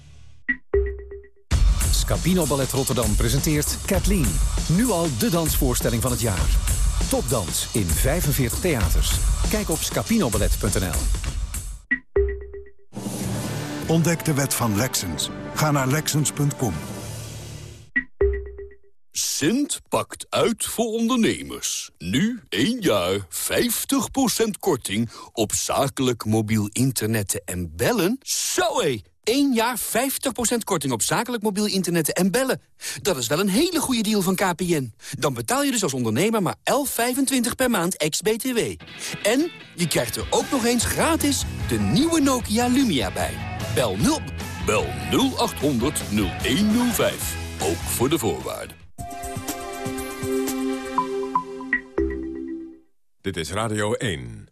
Scapino Ballet Rotterdam presenteert Kathleen. Nu al de dansvoorstelling van het jaar. Topdans in 45 theaters. Kijk op scapinoballet.nl. Ontdek de wet van Lexens. Ga naar Lexens.com. Sint pakt uit voor ondernemers. Nu 1 jaar 50% korting op zakelijk mobiel internetten en bellen. Zo hé! 1 jaar 50% korting op zakelijk mobiel internetten en bellen. Dat is wel een hele goede deal van KPN. Dan betaal je dus als ondernemer maar 11,25 per maand ex-BTW. En je krijgt er ook nog eens gratis de nieuwe Nokia Lumia bij. Bel 0... Bel 0800 0105. Ook voor de voorwaarden. Dit is Radio 1.